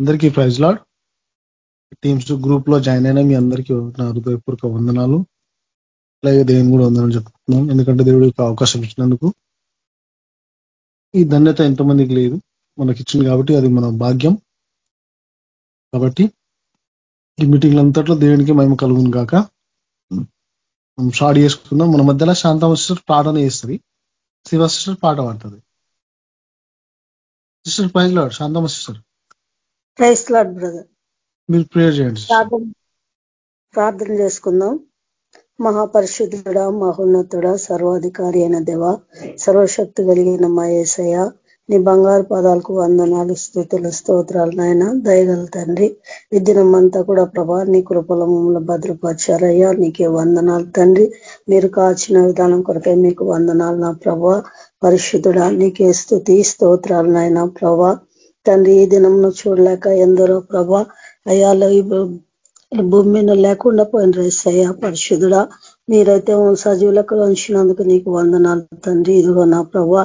అందరికీ praise Lord. Teams గ్రూప్లో join అయినా మీ అందరికీ నా హృదయపూర్వక వందనాలు. అలాగే దేవుని కూడా వందనాలు చెప్పుకుంటున్నాం. ఎందుకంటే దేవుడికి అవకాశం ఇచ్చినందుకు. ఈ ధన్యత ఎంతమందికి లేదు. మనకి ఇచ్చింది కాబట్టి అది మన భాగ్యం. కాబట్టి ఈ మీటింగ్లు అంతట్లో దేవునికి మేము కలుగును కాక మనం షార్ట్ చేసుకుందాం. మన మధ్యలో శాంతమ సిస్టర్ ప్రార్థన చేస్తుంది. శివ సిస్టర్ పాట పాడుతుంది. Sister praise Lord. Shantama sister. Praise Lord brother మీరు ప్రేయర్ చేయండి ప్రార్థన చేసుకుందాం. మహాపరిశుద్ధుడ మహోన్నతుడ సర్వాధికారి అయిన దేవ సర్వశక్తి కలిగిన మా ఏసయ నీ బంగారు పదాలకు వందనాలు స్థుతులు స్తోత్రాలు నాయన దయగల తండ్రి. ఈ దినమంతా కూడా ప్రభా నీ కృపల మమ్మల్ని భద్రపరిచారయ్యా. నీకే వందనాలు తండ్రి. మీరు కాచిన విధానం కొరకే మీకు వందనాలు నా ప్రభా. పరిశుద్ధుడా నీకే స్థుతి స్తోత్రాలు నాయన ప్రభా. తండ్రి ఈ దినంను చూడలేక ఎందరో ప్రభా అయ్యాలో భూమి మీద లేకుండా పోయిన రేసయ్యా పరిశుద్ధుడా. మీరైతే సజీవులకు ఉంచినందుకు నీకు వందనాలు తండ్రి. ఇదిగో నా ప్రభా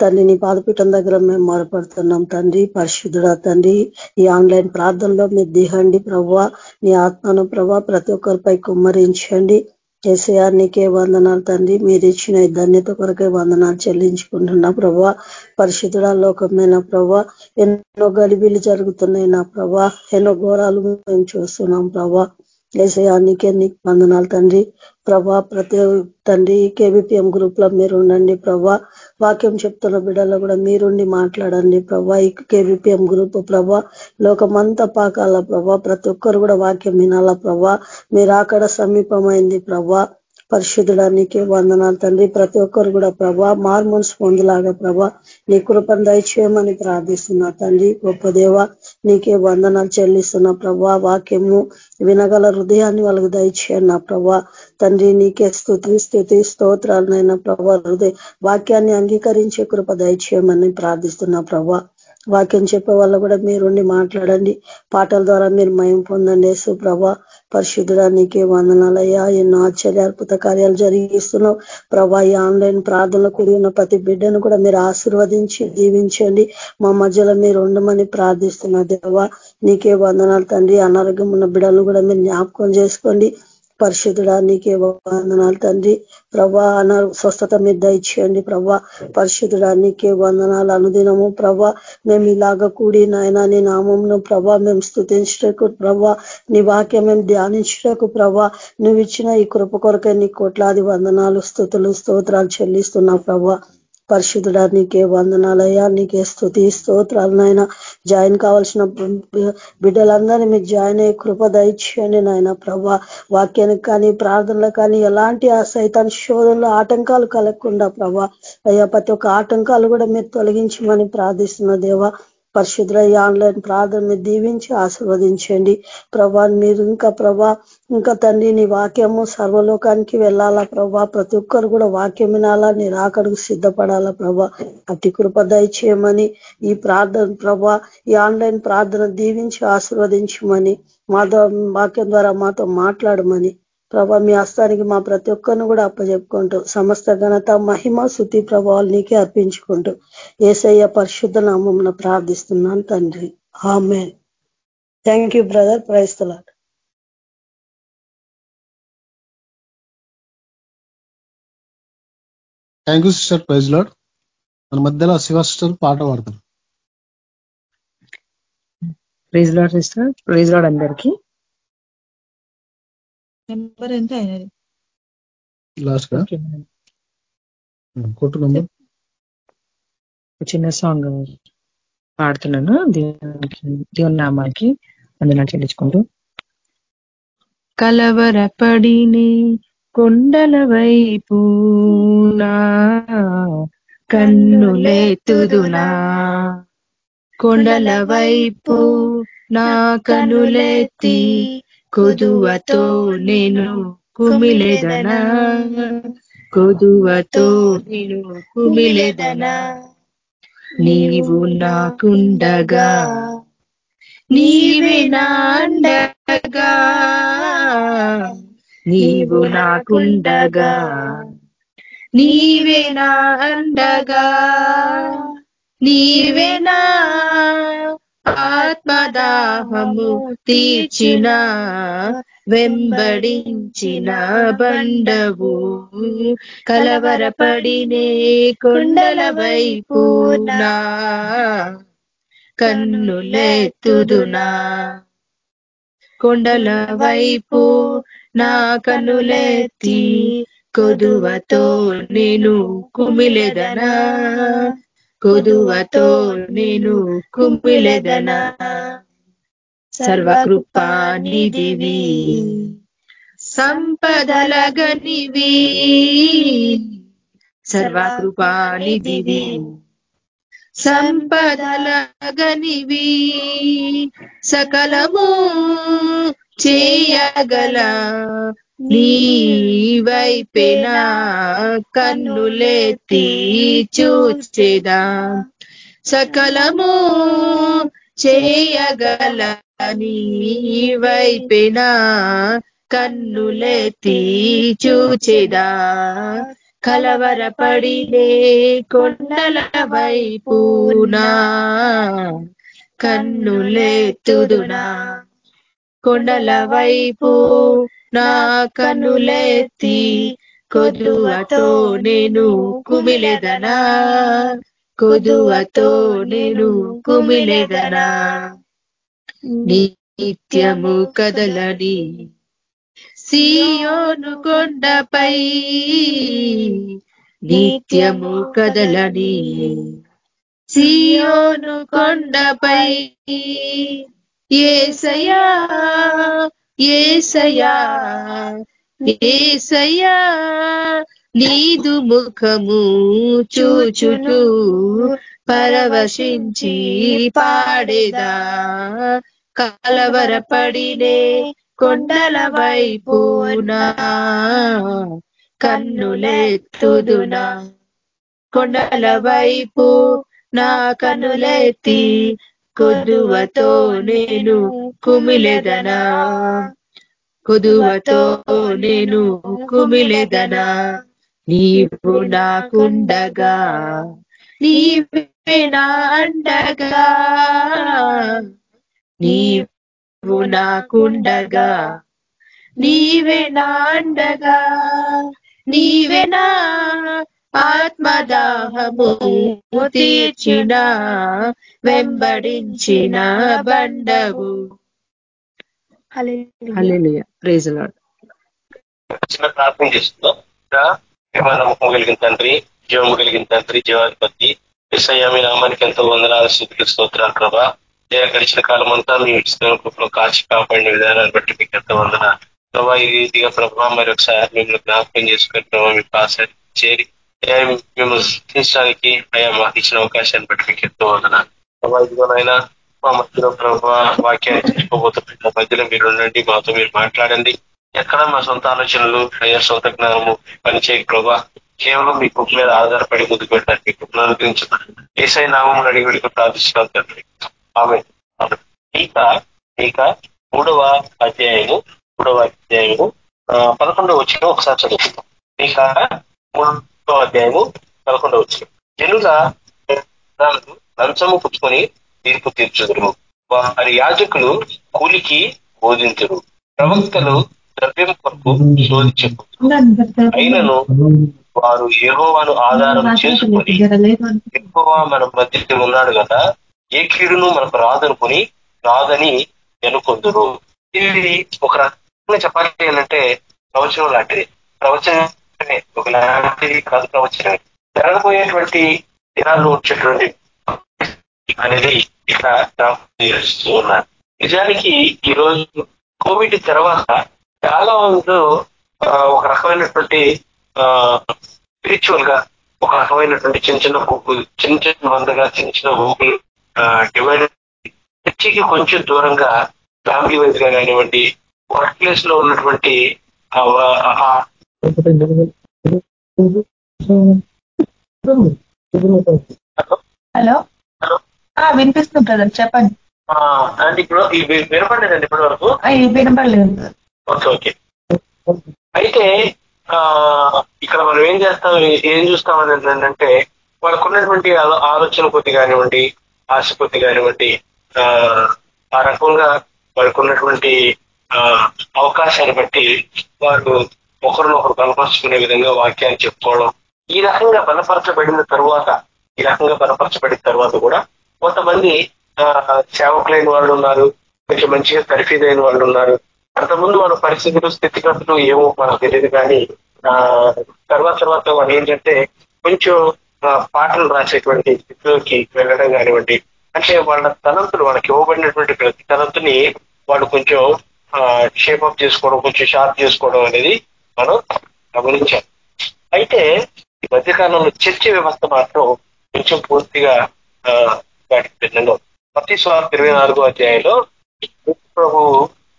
తండ్రి నీ పాదపీఠం దగ్గర మేము మొరపడుతున్నాం తండ్రి పరిశుద్ధుడా తండ్రి. ఈ ఆన్లైన్ ప్రార్థనలో మీరు దిగండి ప్రభా. నీ ఆత్మను ప్రభా ప్రతి ఒక్కరిపై కుమ్మరించండి. ఏసయా నీకే వందనాలు తండ్రి. మీరు ఇచ్చిన ధన్యత కొరకే వందనాలు చెల్లించుకుంటున్నా ప్రభా. పరిశుద్ధుడ లోకమైన ప్రభా. ఎన్నో గడిబీలు జరుగుతున్నాయి నా ప్రభా. ఎన్నో ఘోరాలు మేము చూస్తున్నాం ప్రభా. ఏసయానికే నీకు వందనాలు తండ్రి. ప్రభా ప్రతి తండ్రి కేబిపిఎం గ్రూప్లో మీరు ఉండండి ప్రభా. వాక్యం చెప్తున్న బిడ్డలో కూడా మీరుండి మాట్లాడండి ప్రభా. కేవీపీఎం గ్రూప్ ప్రభా లోకమంతా పాకాల ప్రభా ప్రతి ఒక్కరు కూడా వాక్యం వినాలా ప్రభా. మీరు అక్కడ సమీపమైంది ప్రభా. పరిశుద్ధుడానికి వందనాలు తండ్రి. ప్రతి ఒక్కరు కూడా ప్రభా మార్మోన్స్ పొందులాగా ప్రభా నీ కృపను దయచేయమని ప్రార్థిస్తున్నా తండ్రి. గొప్ప దేవ నీకే వందనాలు చెల్లిస్తున్నా ప్రభా. వాక్యము వినగల హృదయాన్ని వాళ్ళకి దయచేయండి నా ప్రభా. తండ్రి నీకే స్థుతి స్థుతి స్తోత్రాలనైనా ప్రభా. హృదయ వాక్యాన్ని అంగీకరించే కృప దయచేయమని ప్రార్థిస్తున్నా ప్రభా. వాక్యం చెప్పే వాళ్ళు కూడా మీరుండి మాట్లాడండి. పాటల ద్వారా మీరు మయం పొందండి యేసు ప్రభా. పరిశుద్ధుడా నీకే వందనాలయ్యా ఎన్నో ఆశ్చర్య అద్భుత కార్యాలు జరిగిస్తున్నావు. ప్రభా ఈ ఆన్లైన్ ప్రార్థనలు కూడిన ఉన్న ప్రతి బిడ్డను కూడా మీరు ఆశీర్వదించి దీవించండి. మా మధ్యలో మీరు ఉండమని ప్రార్థిస్తున్న దేవా నీకే వందనాలు తండ్రి. అనారోగ్యం ఉన్న బిడ్డలను కూడా మీరు జ్ఞాపకం చేసుకోండి. పరిశుద్ధుడా నీకే వందనాలు తండ్రి. ప్రభా అన స్వస్థత మీద దయచేయండి ప్రభా. పరిశుద్ధుడా నీకే వందనాలు అనుదినము ప్రభా. మేము ఇలాగ కూడి నాయన నీ నామంను ప్రభా మేము స్థుతించటకు ప్రభా నీ వాక్యం మేము ధ్యానించటకు ప్రభా నువ్వు ఇచ్చిన ఈ కృప కొరకే నీ కోట్లాది వందనాలు స్థుతులు స్తోత్రాలు చెల్లిస్తున్నావు ప్రభా. పరిశుద్ధుడా నీకే వందనాలయ్యా నీకే స్థుతి స్తోత్రాలనైనా జాయిన్ కావాల్సిన బిడ్డలందరినీ మీకు జాయిన్ అయ్యే కృప దయచేయండి నాయన ప్రభా. వాక్యానికి కానీ ప్రార్థనలకు కానీ ఎలాంటి ఆ సైతాన్ శోధనలో ఆటంకాలు కలగకుండా ప్రభా. అయ్యా ప్రతి ఒక్క ఆటంకాలు కూడా మీరు తొలగించమని ప్రార్థిస్తున్న దేవా. పరిశుద్ర ఆన్లైన్ ప్రార్థన దీవించి ఆశీర్వదించండి. ప్రభా మీరు ఇంకా ప్రభా ఇంకా తండ్రి నీ వాక్యము సర్వలోకానికి వెళ్ళాలా ప్రభా? ప్రతి ఒక్కరు కూడా వాక్యం వినాలా? నీ రాకడుకు సిద్ధపడాలా ప్రభా? అతి కృప దయచేయమని ఈ ప్రార్థన ప్రభా ఈ ఆన్లైన్ ప్రార్థన దీవించి ఆశీర్వదించమని మాతో వాక్యం ద్వారా మాతో మాట్లాడమని ప్రభా మీ హస్తానికి మా ప్రతి ఒక్కరిని కూడా అప్పచెప్పుకుంటూ సమస్త ఘనత మహిమ శుతి ప్రభావాలు నీకే అర్పించుకుంటూ ఏసయ్య పరిశుద్ధ నామం ప్రార్థిస్తున్నాను తండ్రి. ఆమె thank you brother ప్రైస్తలా thank you sister praise Lord మన మధ్యలో శివ సిస్టర్ పాట పాడతారు. Praise Lord sister praise Lord అందరికీ. నెంబర్ ఎంత అయినది? లాస్ట్ కొట్టు నెంబర్ చిన్న సాంగ్ పాడుతున్నాను. దేవునికి దేవుని నామానికి అందులో చెల్లించుకుంటూ. కలవరపడిని కొండల వైపు కన్నులెత్తుదునా కొండల వైపు నా కనులెత్తి కొదువతో నేను కుమిలేదనా? కొదువతో నేను కుమిలేదనా? నీవు నాకుండగా నీవే నాండగా నీవు నాకుండగా. నీవే నా అండగా. నీవే నా ఆత్మదాహము తీర్చిన వెంబడించిన బండవు. కలవరపడినే కొండల వైపునా కన్నులెత్తుదునా. కొండల వైపు నా కనులెత్తి కొదువతో నేను కుమిలెదనా? కొదువతో నేను కుమిలెదనా? సర్వకృపానిదివి సంపదలగనివి సర్వకృపానిదివి సంపదలగనివి సకలము చేయగల నీ వైపెనా కన్నులెత్తి చూచేదా సకలము చేయగల నీ వైపెనా కన్నులెత్తి చూచేదా కలవరపడిలే కొండల వైపునా. కన్నులేతుదునా కొండల వైపు నా కన్నులేతి కొదువతో నేను కుమిలేదనా? కొదువతో నేను కుమిలేదనా? నిత్యము కదలని సియోను కొండపై నిత్యము కదలని. సియోను కొండపై ఏసయా ఏసయా ఏసయా నీదు ముఖము చూచుటూ పరవశించి పాడేదా. కలవరపడినే కొండల వైపున కన్నులెత్తుదునా? కొండల వైపు నా కన్నులెత్తి కొదువతో నేను కుమిలెదనా? కొదువతో నేను కుమిలెదనా? నీవు నాకుండగా నీవే నా అండగా నీవు నాకుండగా నీవే నా అండగా నీవే నా ఆత్మదాహము తీర్చిన వెంబడించిన బండవు. హల్లెలూయా. Praise Lord. చిన్న ప్రార్థన చేస్తున్నాం. నమ్మకం కలిగిన తండ్రి జీవము కలిగిన తండ్రి జీవాధిపతి ఎస్ఐ మీ నామానికి ఎంతో వందనాలు స్థితికి స్తోత్రాలు ప్రభా. గడిచిన కాలం అంతా మీ ఇస్తున్న కృపలో కాచి కాపాడిన విధానాన్ని బట్టి మీకు ఎంతో వందన ప్రభావ ఈ రీతిగా ప్రభావ మరి ఒకసారి మిమ్మల్ని జ్ఞాపకం చేసుకుని ప్రభావ మీ పాస్ చేరి మిమ్మల్ని స్థితించడానికి అయ్యా మాకు ఇచ్చిన అవకాశాన్ని బట్టి మీకు ఎంతో వందన ప్రభావ ఇదిగోనైనా మా మధ్యలో ప్రభా వాక్యాన్ని తీసుకోబోతున్న మధ్యలో మీరు ఉండండి మాతో మీరు మాట్లాడండి. ఎక్కడ మా సొంత ఆలోచనలు అయ్యా సొంత జ్ఞానము పనిచేయ ప్రభా కేవలం మీ కుప్ప మీద ఆధారపడి ముందుకు పెట్టాలి మీ కుప్పను అనుగ్రహించడం ఏసై నామం అడిగి వెళ్ళి ప్రార్థిస్తున్నాం తండ్రి. ఇక ఇక మూడవ అధ్యాయము మూడవ అధ్యాయము పదకొండవ వచ్చిన ఒకసారి చదువుకుందాం. ఇక మూడవ అధ్యాయము పదకొండవ వచ్చిన జనుల లంచము పుచ్చుకొని తీర్పు తీర్చుదురు. వారి యాజకులు కూలికి బోధించరు. ప్రవక్తలు ద్రవ్యం కొరకు శోధించరు అయినను వారు ఏహోవాను ఆధారం చేసుకొని ఎక్కువ మన మధ్య ఉన్నాడు కదా ఏ కీడును మనకు రాదనుకుని రాదని అనుకుందరు ఇది ఒక రకంగా చెప్పాలి అంటే ప్రవచనం లాంటిది. ప్రవచనమే ఒక లాంటిది కాదు ప్రవచనమే జరగబోయేటువంటి దినాల్లో వచ్చేటువంటి అనేది ఇక్కడ చేస్తూ ఉన్నారు నిజానికి ఈరోజు కోవిడ్ తర్వాత చాలా మంది ఒక రకమైనటువంటి స్పిరిచువల్గా ఒక రకమైనటువంటి చిన్న చిన్న ఊపులు చిన్న చిన్న మందగా చిన్న చిన్న ఊపులు డివైడ్ చర్చికి కొంచెం దూరంగా ఫ్యామిలీ వైజ్గా కానివ్వండి వర్క్ ప్లేస్లో ఉన్నటువంటి హలో? హలో? వినిపిస్తుంది బ్రదర్ చెప్పండి. అంటే ఇప్పుడు వినపడలేదండి ఇప్పటి వరకు వినపడలేదు ఓకే ఓకే. అయితే ఆ ఇక్కడ మనం ఏం చేస్తాం ఏం చూస్తాం ఏంటంటే వాళ్ళకు ఉన్నటువంటి ఆలోచన కొద్ది కానివ్వండి ఆశ గారి కానివ్వండి ఆ, రకంగా వారికి ఉన్నటువంటి ఆ, అవకాశాన్ని బట్టి వారు ఒకరినొకరు బలపరచుకునే విధంగా వాక్యాన్ని చెప్పుకోవడం ఈ రకంగా బలపరచబడిన తర్వాత ఈ రకంగా బలపరచబడిన తర్వాత కూడా కొంతమంది ఆ, సేవకులైన వాళ్ళు ఉన్నారు కొంచెం మంచిగా తరఫీదైన వాళ్ళు ఉన్నారు. అంతకుముందు వాళ్ళ పరిస్థితులు స్థితిగతులు ఏమో మనకు తెలియదు కానీ ఆ తర్వాత తర్వాత వాళ్ళు ఏంటంటే కొంచెం పాటలు రాసేటువంటి స్థితిలోకి వెళ్ళడం కానివ్వండి అంటే వాళ్ళ తలంతులు వాళ్ళకి ఇవ్వబడినటువంటి ప్రతి తలంతుని వాళ్ళు కొంచెం షేపప్ చేసుకోవడం కొంచెం షార్ప్ చేసుకోవడం అనేది మనం గమనించాం అయితే ఈ మధ్యకాలంలో చర్చ వ్యవస్థ మాత్రం కొంచెం పూర్తిగా ఆ, వాటికి భిన్నంగా ప్రతి స్వార్థ ఇరవై నాలుగో అధ్యాయంలో ప్రభు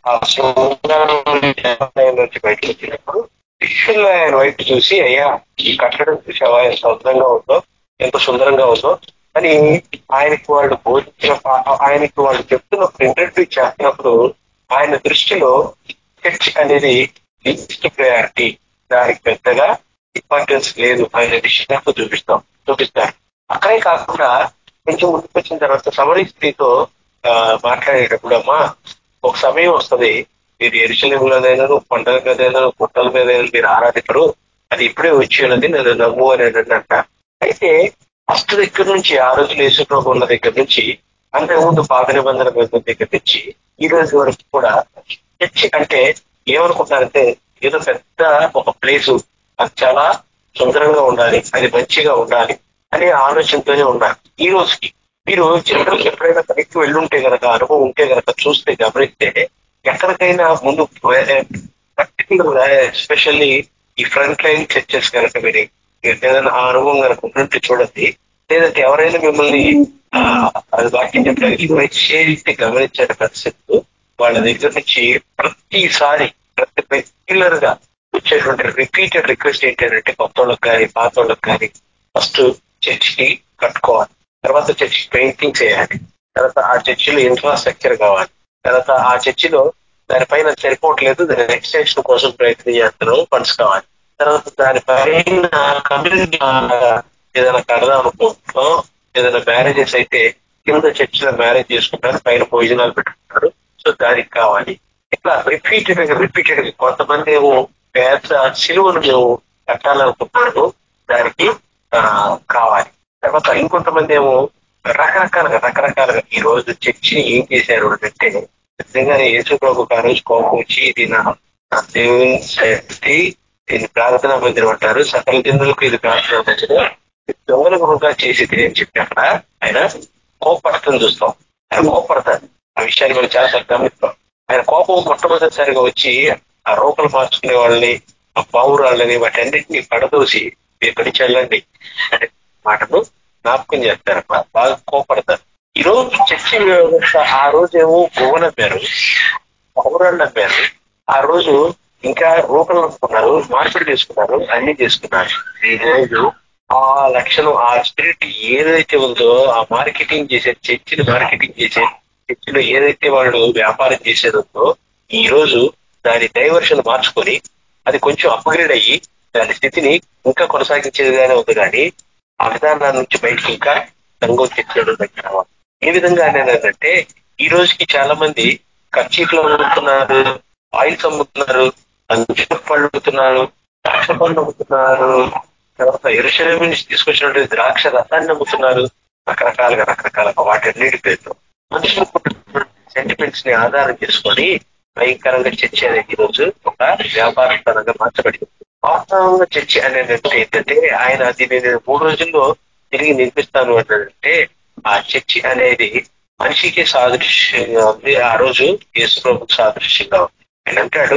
ఆ శృంగారం నుంచి బయటకు వచ్చినప్పుడు శిష్యులు ఆయన వైపు చూసి అయ్యా ఈ కట్టడం చూసావా ఎంత అద్భుతంగా ఉందో ఎంత సుందరంగా ఉందో. అని ఆయనకి వాళ్ళు బోధించిన పా- ఆయనకి వాళ్ళు చెప్తున్నప్పుడు ఇంటర్వ్యూ చేస్తున్నప్పుడు ఆయన దృష్టిలో చర్చ్ అనేది లీస్ట్ ప్రయారిటీ దానికి పెద్దగా ఇంపార్టెన్స్ లేదు ఆయన విషయంగా చూపిస్తాం చూపిస్తారు. అక్కడే కాకుండా కొంచెం ముందుకు వచ్చిన తర్వాత సమరీ స్త్రీతో ఆ, మాట్లాడేటప్పుడు అమ్మా ఒక సమయం వస్తది. మీరు ఎరుశలంలోనైనా మీద మీదైనా పుట్టల మీద మీరు ఆరాధించరు అది ఇప్పుడే వచ్చి ఉన్నది నేను నమ్ము అని అంట. అయితే ఫస్ట్ దగ్గర నుంచి ఆ రోజులు యేసుప్రభు ఉన్న దగ్గర నుంచి అంతకుముందు పాత నిబంధన గ్రంథం దగ్గర నుంచి ఈ రోజు వరకు కూడా చర్చ్ అంటే ఏమనుకుంటారంటే ఏదో పెద్ద ఒక ప్లేసు. అది చాలా సుందరంగా ఉండాలి అది మంచిగా ఉండాలి అనే ఆలోచనతోనే ఉన్నారు ఈ రోజుకి మీరు జనరల్ ఎప్పుడైనా పనికి వెళ్ళుంటే గనక అనుభవం ఉంటే గనక చూస్తే గమనిస్తే ఎక్కడికైనా ముందు పర్టికులర్ ఎస్పెషల్లీ ఈ ఫ్రంట్ లైన్ చర్చెస్ కనుక మీరు ఏదైనా ఆ అనుభవం కనుక ఉంటుంటే చూడండి లేదంటే ఎవరైనా మిమ్మల్ని అది వాక్యం చెప్పడానికి ఇన్వైట్ చేసి గమనించే పరిస్థితులు వాళ్ళ దగ్గర నుంచి ప్రతిసారి ప్రతి రెగ్యులర్గా వచ్చేటువంటి రిపీటెడ్ రిక్వెస్ట్ ఏంటంటే కొత్త వాళ్ళకి కానీ పాత వాళ్ళకి కానీ ఫస్ట్ చర్చికి కట్టుకోవాలి. తర్వాత చర్చి పెయింటింగ్ చేయాలి. తర్వాత ఆ చర్చిలో ఇన్ఫ్రాస్ట్రక్చర్ కావాలి. తర్వాత ఆ చర్చిలో దానిపైన సరిపోవట్లేదు దాని ఎక్స్టెన్షన్ కోసం ప్రయత్నం చేస్తున్నాము ఫండ్స్ కావాలి. తర్వాత దానిపైన కమ్యూనిటీ ఏదైనా కడదాం అనుకుంటున్నాం ఏదైనా మ్యారేజెస్ అయితే కింద చర్చిలో మ్యారేజ్ చేసుకుంటారు పైన భోజనాలు పెట్టుకుంటారు. సో దానికి కావాలి. ఇట్లా రిపీటెడ్గా రిపీటెడ్గా కొంతమంది ఏమో పెద్ద సిలువను మేము కట్టాలనుకుంటున్నారు దానికి ఆ, కావాలి. తర్వాత ఇంకొంతమంది ఏమో రకరకాలుగా రకరకాలుగా ఈ రోజు చర్చిని ఏం చేశారు అంటే నిజంగా యేసు ప్రభు ఆ రోజు కోపం వచ్చి ఇది నా దేవుని శక్తి దీన్ని ప్రార్థన మందిరం అంటారు సకల జనులకు ఇది ప్రార్థన మందిరం ఇది దొంగల గురుగా చేసేది అని చెప్పి అక్కడ ఆయన కోపడతాను చూస్తాం. ఆయన కోపడతారు. ఆ విషయాన్ని మనం చాలా గమనిస్తాం. ఆయన కోపం మొట్టమొదటిసారిగా వచ్చి ఆ రోకలు మార్చుకునే వాళ్ళని ఆ పావురాళ్ళని వాటన్నిటిని పడదోసి మీరు ఎక్కడి నుంచి వెళ్ళండి అంటే మాటను జ్ఞాపకం చేస్తారు బాగా కోపడతారు. ఈ రోజు చర్చ వ్యవస్థ ఆ రోజు ఏమో భువన పేరు పౌరాళ్ళు నమ్మారు ఆ రోజు ఇంకా రూపం నమ్ముకున్నారు మార్పిడి చేసుకున్నారు అన్ని చేసుకున్నారు. ఈ రోజు ఆ లక్షణం ఆ స్పిరిట్ ఏదైతే ఉందో ఆ మార్కెటింగ్ చేసే చర్చిని మార్కెటింగ్ చేసే చర్చిలో ఏదైతే వాళ్ళు వ్యాపారం చేసేదో ఈ రోజు దాని డైవర్షన్ మార్చుకొని అది కొంచెం అప్గ్రేడ్ అయ్యి దాని స్థితిని ఇంకా కొనసాగించేదిగానే ఉంది కానీ ఆ విధానాల నుంచి బయటకు ఇంకా సంఘం చర్చలు దగ్గర ఏ విధంగా ఏంటంటే ఈ రోజుకి చాలా మంది కర్చీఫ్లు అమ్ముతున్నారు ఆయిల్స్ అమ్ముతున్నారు పళ్ళు అమ్ముతున్నారు ద్రాక్ష పళ్ళు అమ్ముతున్నారు తర్వాత ఎరుశలేం నుంచి తీసుకొచ్చినటువంటి ద్రాక్ష రసాన్ని అమ్ముతున్నారు రకరకాలుగా రకరకాలుగా వాటన్నిటి పేరుతో. మనుషులు సెంటిమెంట్స్ని ఆధారం చేసుకొని భయంకరంగా చర్చ అనేది ఈ రోజు ఒక వ్యాపారస్థానంగా మార్చబడింది. వాస్తవంగా చర్చ అనేది ఏంటంటే ఆయన అది నేను మూడు రోజుల్లో తిరిగి నిర్మిస్తాను అంటే ఆ చర్చి అనేది మనిషికి సాదృశ్యంగా ఉంది ఆ రోజు యేసు ప్రభుకు సాదృశ్యంగా ఉంది. ఆయన అంటాడు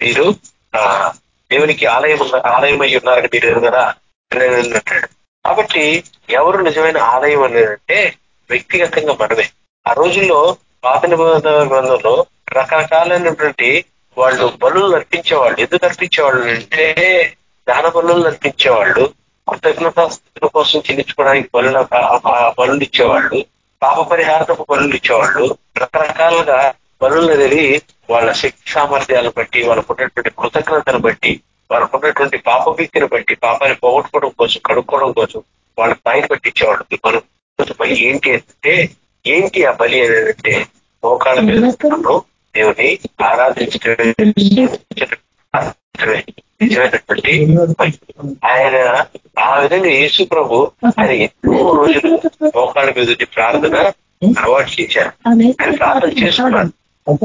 మీరు ఆ దేవునికి ఆలయం ఆలయం అయి ఉన్నారని మీరు కదా అని అంటాడు. కాబట్టి ఎవరు నిజమైన ఆలయం అనేది వ్యక్తిగతంగా మనమే. ఆ రోజుల్లో పాత నిబంధన గ్రంథంలో రకరకాలైనటువంటి వాళ్ళు బలు అర్పించేవాళ్ళు. ఎందుకు అర్పించేవాళ్ళు అంటే దాన బలులు అర్పించేవాళ్ళు కృతజ్ఞతాస్థితుల కోసం చెల్లించుకోవడానికి బలు బలులు ఇచ్చేవాళ్ళు. పాప పరిహారపు బలులు ఇచ్చేవాళ్ళు రకరకాలుగా బలులు అనేది వాళ్ళ శక్తి సామర్థ్యాలను బట్టి వాళ్ళకు ఉన్నటువంటి కృతజ్ఞతను బట్టి వాళ్ళకు ఉన్నటువంటి పాప భీతిని బట్టి పాపాన్ని పోగొట్టుకోవడం కోసం కడుక్కోవడం కోసం వాళ్ళ స్థాయిని బట్టి ఇచ్చేవాళ్ళు మనం మళ్ళీ ఏంటి అంటే ఏంటి ఆ బలి అంటే మోకాళ్ళ మీద దేవుని ఆరాధించడమే నిజమైనటువంటి ఆయన ఆ విధంగా యేసు ప్రభు ఆయన ఎన్నో రోజులు మోకాళ్ళ మీద ప్రార్థన అలవాటు చేశారు. ఆయన ప్రార్థన చేసుకున్నాడు.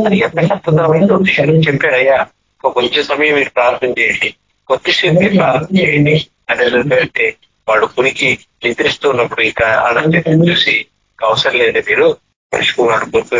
అది ఎంత కష్టతరమైందో చెప్పాడయ్యా కొంచెం సమయం మీరు ప్రార్థన చేయండి. కొద్దిసేపు మీరు ప్రార్థన చేయండి. అని అనేది వాడు కునికి నిద్రిస్తూ ఉన్నప్పుడు ఇంకా ఆనందం చూసి అవసరం లేదు మీరు మనిషికున్నాడు గుర్తు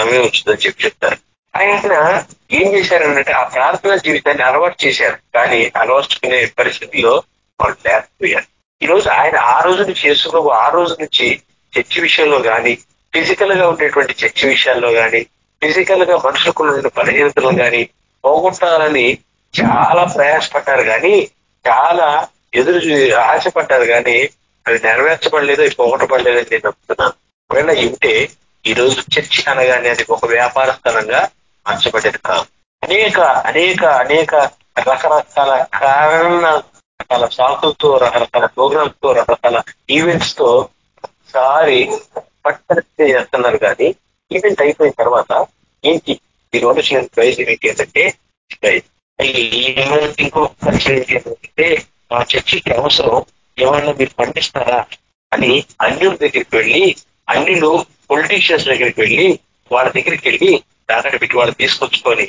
సమయం వచ్చిందని చెప్పి చెప్తారు. ఆయన ఏం చేశారనంటే ఆ ప్రార్థన జీవితాన్ని అలవాటు చేశారు. కానీ అలవర్చుకునే పరిస్థితిలో వాళ్ళు లేకపోయారు. ఈ రోజు ఆయన ఆ రోజు నుంచి యేసు ఆ రోజు నుంచి చర్చి విషయంలో కానీ ఫిజికల్గా ఉండేటువంటి చర్చి విషయాల్లో కానీ ఫిజికల్గా మనుషులకు ఉన్న బలహీనతలు కానీ పోగొట్టాలని చాలా ప్రయాసపడ్డారు. కానీ చాలా ఎదురు ఆశపడ్డారు. కానీ అవి నెరవేర్చబడలేదు అవి పోగొట్టబడలేదని నేను నమ్ముతున్నాను. ఒకవేళ ఉంటే ఈ రోజు చర్చి అనగానే అది ఒక వ్యాపార స్థలంగా మార్చబడేది కాదు. అనేక అనేక అనేక రకరకాల కారణ రకరకాల సాకులతో రకరకాల ప్రోగ్రామ్స్తో రకరకాల ఈవెంట్స్తో సారి పట్టణిస్తే చేస్తున్నారు కానీ ఈవెంట్ అయిపోయిన తర్వాత ఏంటి? ఈ రెండు చిన్న ప్రైజ్ ఏంటి ఏంటంటే ప్రైజ్. ఇంకో ఆ చర్చికి అవసరం ఏమన్నా మీరు పండిస్తారా అని అన్యుల దగ్గరికి వెళ్ళి అన్యులు పొలిటీషియన్స్ దగ్గరికి వెళ్ళి వాళ్ళ దగ్గరికి వెళ్ళి తాకట్టు పెట్టి వాళ్ళు తీసుకొచ్చుకొని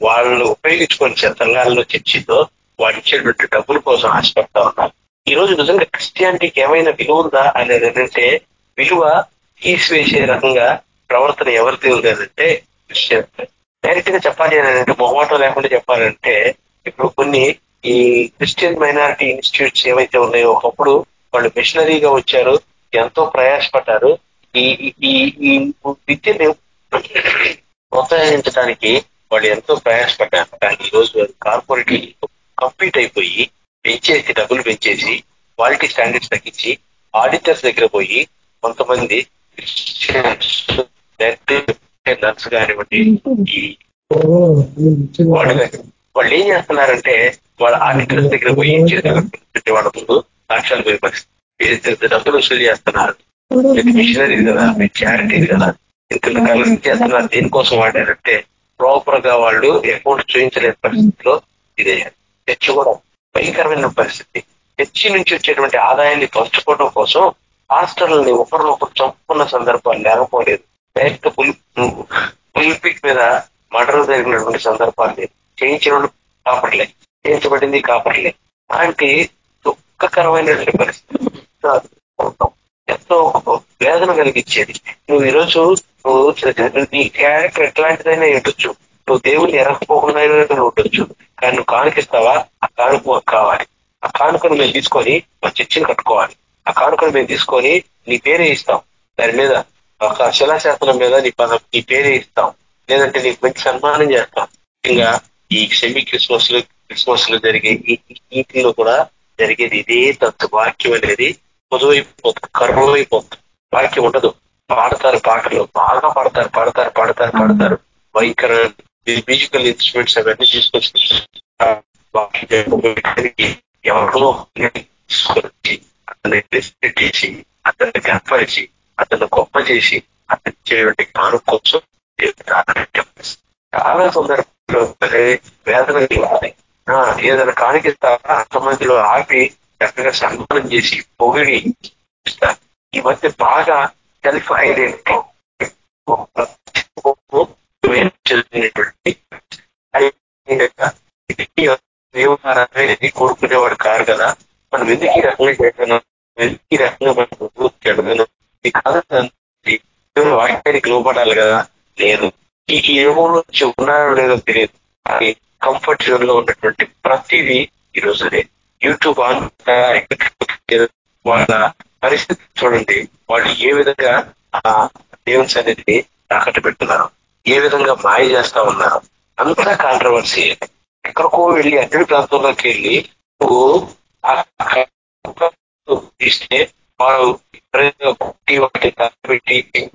వాళ్ళు ఉపయోగించుకొని సంఘాలలో చర్చితో వాళ్ళు ఇచ్చేటువంటి డబ్బుల కోసం ఆశపడతా ఉన్నారు. ఈ రోజు నిజంగా క్రిస్టియానిటీకి ఏమైనా విలువ ఉందా అనేది ఏంటంటే విలువ తీసివేసే రకంగా ప్రవర్తన ఎవరిది ఉందంటే క్రిస్టియన్ డైరెక్ట్గా చెప్పాలి అని అంటే మొహమాటం లేకుండా చెప్పాలంటే ఇప్పుడు కొన్ని ఈ క్రిస్టియన్ మైనారిటీ ఇన్స్టిట్యూట్స్ ఏవైతే ఉన్నాయో ఒకప్పుడు వాళ్ళు మిషనరీగా వచ్చారు ఎంతో ప్రయాసపడ్డారు. ఈ ఈ విద్యను ప్రోత్సహించడానికి వాళ్ళు ఎంతో ప్రయాసపడ్డారు. కానీ ఈ రోజు కార్పొరేట్ కంప్లీట్ అయిపోయి పెంచేసి డబ్బులు పెంచేసి క్వాలిటీ స్టాండర్డ్స్ తగ్గించి ఆడిటర్స్ దగ్గర పోయి కొంతమంది నర్స్ కానివ్వండి ఈ వాళ్ళు ఏం చేస్తున్నారంటే వాళ్ళ ఆడిటర్స్ దగ్గర పోయి ఏం చేస్తున్నారు? వాళ్ళ ముందు సాక్ష్యాలు పోయే పరిస్థితి డబ్బులు వసూలు చేస్తున్నారు? మిషనరీ కదా మీ చారిటీ కదా ఇంత కాలం చేస్తున్నారు. దేనికోసం వాడారంటే ప్రాపర్గా వాళ్ళు అకౌంట్ చూపించలేని పరిస్థితిలో ఇదే చర్చి కూడా భయంకరమైన పరిస్థితి. చర్చి నుంచి వచ్చేటువంటి ఆదాయాన్ని పంచుకోవడం కోసం హాస్టల్ని ఒకరినొకరు చంపుకున్న సందర్భాలు లేకపోలేదు. డైరెక్ట్ పులిపిక్ మీద మర్డర్ జరిగినటువంటి సందర్భాలు లేవు చేయించిన కాపర్లే. చేయించబడింది కాపర్లే. అలాంటి దుఃఖకరమైనటువంటి పరిస్థితి. ఎంతో వేదన కలిగించేది. నువ్వు ఈరోజు నువ్వు నీ క్యారెక్టర్ ఎట్లాంటిదైనా ఎట్టొచ్చు నువ్వు దేవుని ఎరకపోకుండా నువ్వు ఉండొచ్చు. కానీ నువ్వు కానుకిస్తావా? ఆ కానుక కావాలి. ఆ కానుకను మేము తీసుకొని మా చర్చిని కట్టుకోవాలి. ఆ కానుకను మేము తీసుకొని నీ పేరే ఇస్తాం. దాని మీద ఒక శిలాశాస్త్రం మీద నీ పద నీ పేరే ఇస్తాం. లేదంటే నీకు మంచి సన్మానం చేస్తాం. ఇంకా ఈ సెమీ క్రిస్మస్లో క్రిస్మస్లో జరిగే వీటిల్లో కూడా జరిగేది ఇదే తత్వ వాక్యం అనేది పొదువైపోతుంది కరువైపోతుంది వాక్యం ఉండదు. పాడతారు పాటలు. బాగా పాడతారు పాడతారు పాడతారు పాడతారు. భయంకర మ్యూజికల్ ఇన్స్ట్రుమెంట్స్ అవన్నీ తీసుకొచ్చి ఎవరో తీసుకొచ్చి అతన్ని రెస్పెక్ట్ చేసి అతన్ని కనపరిచి అతను గొప్ప చేసి అతని చేయటువంటి కాను కోసం చాలా సందర్భంలో వేదన కలుగుతాయి ఏదైనా కానికిస్తారా అంతమందిలో ఆపి చక్కగా సన్మానం చేసి పొగిడి ఈ మధ్య బాగా సెల్ఫ్ ఐడెంటిటీ కోరుకునేవాడు కారు కదా మనం ఎందుకు ఈ రకంగా చేయగలను ఎందుకు ఈ రకంగా మనం ముందుకు ఈ కాదు వాక్యానికి లోపడాలి కదా లేదు ఈ ఏమో నుంచి ఉన్నారో లేదో తెలియదు కానీ కంఫర్ట్ జోన్లో ఉన్నటువంటి ప్రతిదీ ఈరోజు యూట్యూబ్ ఆన్ వాళ్ళ పరిస్థితి చూడండి. వాళ్ళు ఏ విధంగా ఆ దేవుని సన్నిధిని తాకట్టు పెట్టున్నారు ఏ విధంగా మాయ చేస్తా ఉన్నారు అంతా కాంట్రవర్సీ ఎక్కడికో వెళ్ళి అన్ని ప్రాంతంలోకి వెళ్ళి నువ్వు తీస్తే వారు పెట్టి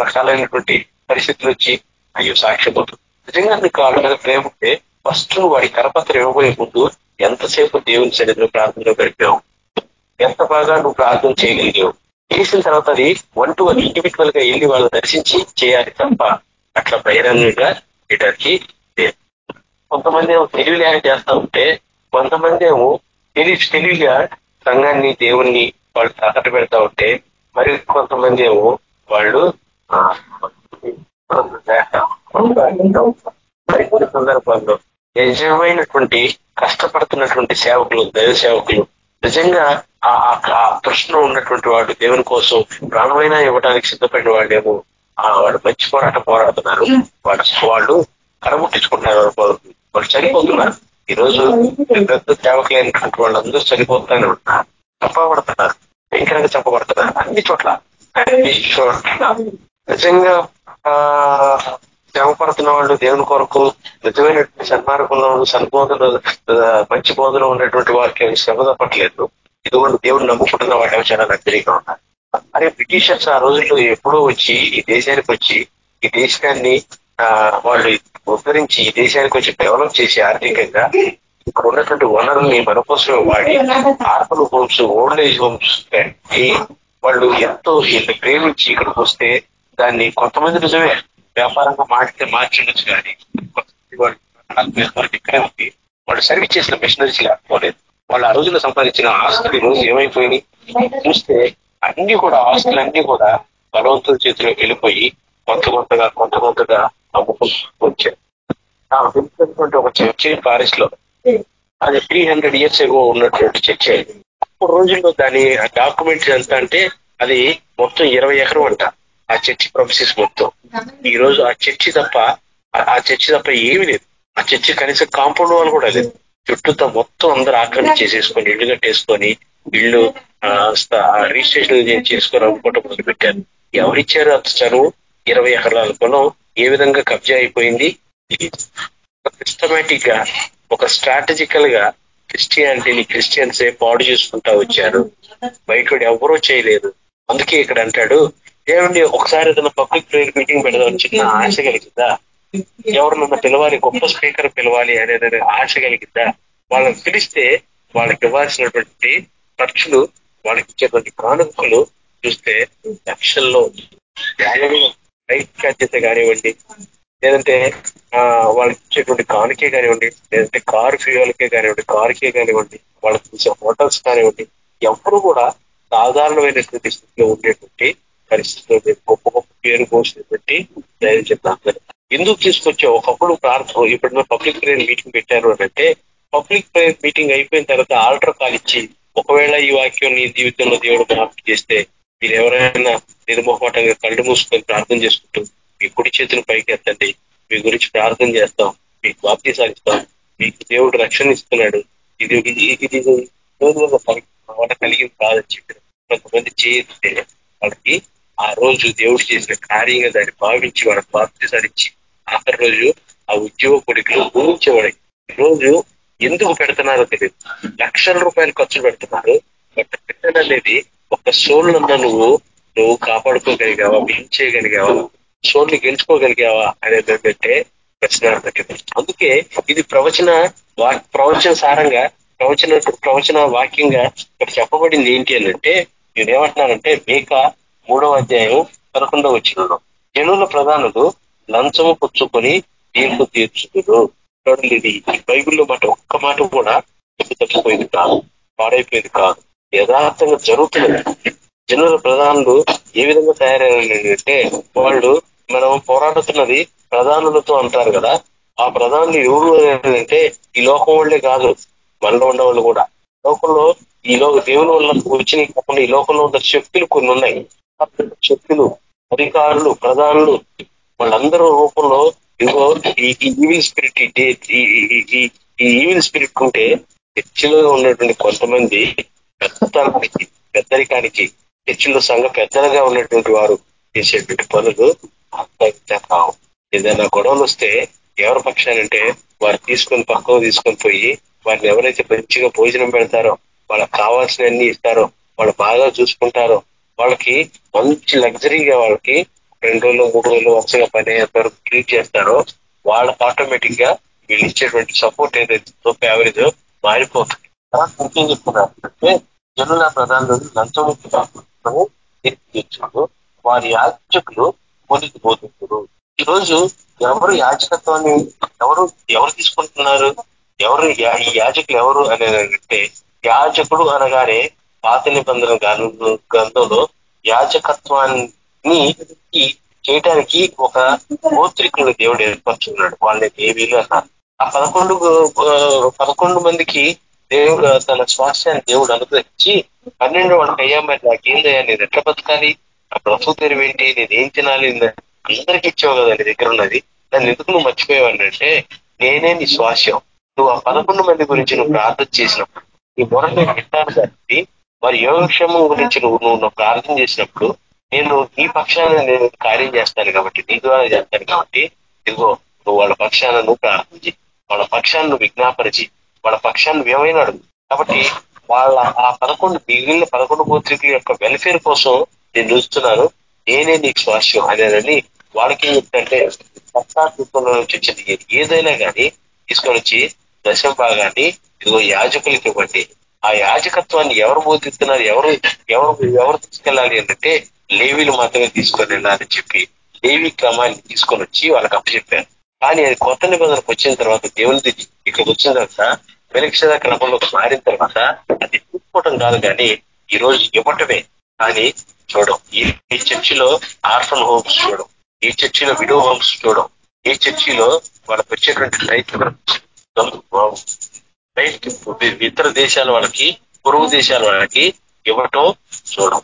రకాలైనటువంటి పరిస్థితులు వచ్చి అయ్యో సాక్ష్యపోతుంది నిజంగా నీకు వాళ్ళ మీద ప్రేమ ఉంటే ఫస్ట్ వాడి కరపత్రం ఇవ్వబోయే ముందు ఎంతసేపు దేవుని సన్నిధిలో ప్రార్థనలో గడిపావు? ఎంత బాగా నువ్వు ప్రార్థన చేయగలిగావు? చేసిన తర్వాత అది వన్ టు వన్ ఇండివిజువల్గా వెళ్ళి వాళ్ళు దర్శించి చేయాలి తప్ప అట్లా బహిరంగంగా చేయడానికి కొంతమంది ఏమో తెలివిలేక చేస్తా ఉంటే కొంతమంది ఏమో తెలివి తెలివిగా సంఘాన్ని దేవుణ్ణి వాళ్ళు తాకట్టు పెడతా ఉంటే మరి కొంతమంది ఏమో వాళ్ళు ఆ, మరి కొన్ని సందర్భాల్లో నిజమైనటువంటి కష్టపడుతున్నటువంటి సేవకులు దైవ సేవకులు నిజంగా ఆ తృష్ణ ఉన్నటువంటి వాడు దేవుని కోసం ప్రాణమైనా ఇవ్వడానికి సిద్ధపడిన వాళ్ళేమో ఆ వాడు మంచి పోరాటం పోరాడుతున్నారు. వాళ్ళు వాళ్ళు కరముట్టించుకుంటున్నారు వాళ్ళు వాళ్ళు చనిపోతున్నారు. ఈ రోజు పెద్ద సేవకులైనటువంటి వాళ్ళందరూ చనిపోతానే ఉంటున్నారు. చంపబడుతున్నారు. భయంకరంగా చంపబడుతున్నారు. అన్ని చోట్ల. అన్ని చోట్ల. నిజంగా ఆ శ్రమపడుతున్న వాళ్ళు దేవుని కొరకు నిజమైనటువంటి సన్మార్గంలో సన్బోధన మంచి బోధన ఉన్నటువంటి వారికి అవి శ్రమ తప్పట్లేదు. ఇదిగోండి దేవుడు నమ్ముకుంటున్న వాటి అవి చాలా దగ్గరగా ఉన్నారు అరే బ్రిటిషర్స్ ఆ రోజుల్లో ఎప్పుడో వచ్చి ఈ దేశానికి వచ్చి ఈ దేశాన్ని ఆ వాళ్ళు ఉద్ధరించి ఈ దేశానికి వచ్చి డెవలప్ చేసి ఆర్థికంగా ఇక్కడ ఉన్నటువంటి వనరుల్ని మన కోసమే వాడి orphan homes old age homes వాళ్ళు ఎంతో వీళ్ళని ప్రేమించి ఇక్కడికి వస్తే దాన్ని కొంతమంది నిజమే వ్యాపారంగా మాడితే మార్చిండొచ్చు కానీ ఇక్కడే ఉంది వాళ్ళు సర్వీస్ చేసిన మిషనరీస్ లేకపోలేదు వాళ్ళు ఆ రోజుల్లో సంపాదించిన ఆస్తులు ఈ రోజు ఏమైపోయినాయి? చూస్తే అన్ని కూడా ఆస్తులన్నీ కూడా బలవంతుల చేతిలో వెళ్ళిపోయి కొంత కొంతగా కొంత కొంతగా అమ్ముకుంటూ వచ్చారు ఆ ఒక చర్చ్ పారిస్లో అది త్రీ హండ్రెడ్ ఇయర్స్ ఎగో ఉన్నటువంటి చర్చ్. అది అప్పుడు రోజుల్లో దాని డాక్యుమెంట్ ఎంత అంటే అది మొత్తం ఇరవై ఎకరం అంట. ఆ చర్చి ప్రొఫెసెస్ మొత్తం. ఈ రోజు ఆ చర్చి తప్ప ఆ- చర్చి తప్ప ఏమీ లేదు. ఆ చర్చి కనీసం కాంపౌండ్ వాళ్ళు కూడా లేదు. చుట్టూతో మొత్తం అందరూ ఆక్రమణ చేసేసుకొని ఇల్లు కట్టేసుకొని ఇల్లు ఆ, రిజిస్ట్రేషన్ చేసుకొని అమ్ముకోవటం మొదలు పెట్టారు ఎవరిచ్చారు అంత చనువు? ఇరవై ఎకరాల పొలం ఏ విధంగా కబ్జా అయిపోయింది? సిస్టమేటిక్గా ఒక స్ట్రాటజికల్గా క్రిస్టియానిటీని క్రిస్టియన్సే పాడు చేసుకుంటా వచ్చారు. బయట ఎవరూ చేయలేదు. అందుకే ఇక్కడ అంటాడు ఏమండి ఒకసారి ఏదైనా పబ్లిక్ ప్రేయర్ మీటింగ్ పెడదాం చిన్న ఆశ కలిగిందా? ఎవరినన్నా పిలవాలి గొప్ప స్పీకర్ పిలవాలి అనేది ఆశ కలిగిందా? వాళ్ళని పిలిస్తే వాళ్ళకి ఇవ్వాల్సినటువంటి ఖర్చులు వాళ్ళకి ఇచ్చేటువంటి కానుకలు చూస్తే లక్షల్లో వేలలో ఐక్యత కానివ్వండి లేదంటే వాళ్ళకి ఇచ్చేటువంటి కానుకే కానివ్వండి లేదంటే కారు ఫ్యూయల్కే కానివ్వండి కారుకే కానివ్వండి వాళ్ళకి ఇచ్చే హోటల్స్ కానివ్వండి ఎవరు కూడా సాధారణమైనటువంటి స్థితిలో ఉండేటువంటి పరిస్థితిలో గొప్ప గొప్ప పేరు పోసినటువంటి ధైర్యం చెప్తాను ఎందుకు తీసుకొచ్చావు ఒకప్పుడు ప్రార్థన ఇప్పుడు పబ్లిక్ ప్రేయర్ మీటింగ్ పెట్టారు అంటే పబ్లిక్ ప్రేయర్ మీటింగ్ అయిపోయిన తర్వాత ఆల్టర్ కాల్ ఇచ్చి ఒకవేళ ఈ వాక్యం నీ జీవితంలో దేవుడు జ్ఞాపకం చేస్తే మీరు ఎవరైనా నిర్మోహటంగా కళ్ళు మూసుకొని ప్రార్థన చేసుకుంటూ మీ కుడి చేతులు పైకి ఎత్తండి మీ గురించి ప్రార్థన చేస్తాం మీకు బాప్తి సాగిస్తాం మీకు దేవుడు రక్షణ ఇస్తున్నాడు ఇది ఇది ఇది కలిగింది కాదని చెప్పారు కొంతమంది చేస్తే వాళ్ళకి ఆ రోజు దేవుడు చేసిన కార్యంగా దాన్ని భావించి వాళ్ళకి బాప్తి సాధించి ఆఖరి రోజు ఆ ఉద్యోగ కొడుకులు ఊహించేవాడు ఈ రోజు ఎందుకు పెడుతున్నారో తెలియదు. లక్షల రూపాయలు ఖర్చు పెడుతున్నారు. బట్ పెట్టడం అనేది ఒక సోల్ నువ్వు నువ్వు కాపాడుకోగలిగావా మించేయగలిగావా సోల్ని గెలుచుకోగలిగావా అనేది ఏంటంటే ప్రశ్నార్థకం అందుకే ఇది ప్రవచన వా- ప్రవచన సారంగా ప్రవచన ప్రవచన వాక్యంగా ఇక్కడ చెప్పబడింది ఏంటి అని అంటే నేనేమంటున్నానంటే మేక మూడవ అధ్యాయం పదకొండవ వచ్చిన జనుల ప్రధానులు లంచము పుచ్చుకొని తీర్పు తీర్చుదురు. చూడండి ఇది ఈ బైబిల్లో మాట ఒక్క మాట కూడా తప్పిపోయింది కాదు పాడైపోయింది కాదు. యథార్థంగా జరుగుతున్నది జనుల ప్రధానులు ఏ విధంగా తయారయ్యారంటే వాళ్ళు మనం పోరాడుతున్నది ప్రధానులతో అంటారు కదా ఆ ప్రధానులు ఎవరు అంటే ఈ లోకం వాళ్ళే కాదు మనలో ఉండవాళ్ళు కూడా. లోకంలో ఈ లోక దేవుని వల్ల వచ్చినవి కాకుండా ఈ లోకంలో ఉన్న శక్తులు కొన్ని ఉన్నాయి. శక్తులు అధికారులు ప్రధానులు వాళ్ళందరూ రూపంలో ఇదిగో ఈ ఈవిల్ స్పిరిట్ ఈ ఈవిల్ స్పిరిట్ ఉంటే చర్చిలో ఉన్నటువంటి కొంతమంది పెద్దతనానికి పెద్దరికానికి చర్చిలో సంఘ పెద్దలుగా ఉన్నటువంటి వారు చేసేటువంటి పనులు అంత కావు ఏదైనా గొడవలు వస్తే ఎవరి పక్షానంటే వారు తీసుకొని పక్కకు తీసుకొని పోయి వారిని ఎవరైతే మంచిగా భోజనం పెడతారో వాళ్ళకి కావాల్సినవన్నీ ఇస్తారో వాళ్ళు బాగా చూసుకుంటారో వాళ్ళకి మంచి లగ్జరీగా వాళ్ళకి రెండు రోజులు మూడు రోజులు వరుసగా పని అయ్యేంత వరకు ట్రీట్ చేస్తారో వాళ్ళకి ఆటోమేటిక్గా వీళ్ళు ఇచ్చేటువంటి సపోర్ట్ ఏదైతే తోపు యావరేజ్ మారిపోతుంది. ఇంకేం చెప్తున్నారు అంటే జనుల ప్రధానులు లంచం ఎత్తించుడు వారి యాజకులు కొనికి పోతున్నారు ఈ రోజు ఎవరు యాజకత్వాన్ని ఎవరు ఎవరు తీసుకుంటున్నారు? ఎవరు యా- ఈ యాజకులు ఎవరు అనేది అంటే యాజకుడు అనగానే పాత నిబంధన గ్రంథంలో యాజకత్వాన్ని చేయటానికి చేయడానికి ఒక గోత్రికులను దేవుడు ఏర్పరచున్నాడు వాళ్ళని దేవీలు అన్నారు. ఆ పదకొండు పదకొండు మందికి దేవుడు తన స్వాస్థ్యాన్ని దేవుడు అనుగ్రహించి పన్నెండు వాళ్ళకి అయ్యా మరి నాకేందయ్యా నేను ఎట్లా బతకాలి? నా బ్రతుకు తెరివేంటి నేను ఏం తినాలి? అందరికి ఇచ్చావు కదా నీ దగ్గర ఉన్నది. నన్ను ఎందుకు నువ్వు మర్చిపోయావంటే నేనే నీ స్వాస్యం నువ్వు ఆ పదకొండు మంది గురించి నువ్వు ప్రార్థన చేసినప్పుడు ఈ మొరని పెట్టాను కాబట్టి వారి యోగక్షేమం గురించి నువ్వు నువ్వు ప్రార్థన చేసినప్పుడు నేను నీ పక్షాన నేను కార్యం చేస్తాను కాబట్టి నీ ద్వారా చేస్తాను కాబట్టి ఇదిగో నువ్వు వాళ్ళ పక్షాన నువ్వు ప్రార్థించి వాళ్ళ పక్షాన్ని నువ్వు విజ్ఞాపరిచి వాళ్ళ పక్షాన్ని ఏమైనా కాబట్టి వాళ్ళ ఆ పదకొండు మిగిలిన పదకొండు గోత్రికుల యొక్క వెల్ఫేర్ కోసం నేను చూస్తున్నాను నేనే నీకు స్వాస్యం అనేదని వాళ్ళకి ఏంటంటే పశ్చాత్తంలో నుంచి వచ్చింది ఏదైనా కానీ తీసుకొని వచ్చి దశం భాగాన్ని ఇదిగో యాజకులకి ఇవ్వండి. ఆ యాజకత్వాన్ని ఎవరు బోధిస్తున్నారు ఎవరు ఎవరు ఎవరు తీసుకెళ్ళాలి అంటే లేవీలు మాత్రమే తీసుకొని వెళ్ళాలని చెప్పి లేవి క్రమాన్ని తీసుకొని వచ్చి వాళ్ళకి అప్పచెప్పారు. కానీ అది కొత్త నిబంధనకు వచ్చిన తర్వాత దేవునిది ఇక్కడికి వచ్చిన తర్వాత వెలిక్షద క్రమంలోకి మారిన తర్వాత అది తీసుకోవటం కాదు కానీ ఈ రోజు ఇవ్వటమే. కానీ చూడం ఈ ఈ చర్చిలో ఆర్ఫన్ హోమ్స్ చూడం ఈ చర్చిలో విడో హోమ్స్ చూడం ఈ చర్చిలో వాళ్ళకి వచ్చేటువంటి రైతు రైట్. ఇతర దేశాల వాళ్ళకి పొరుగు దేశాల వాళ్ళకి ఇవ్వటం చూడం.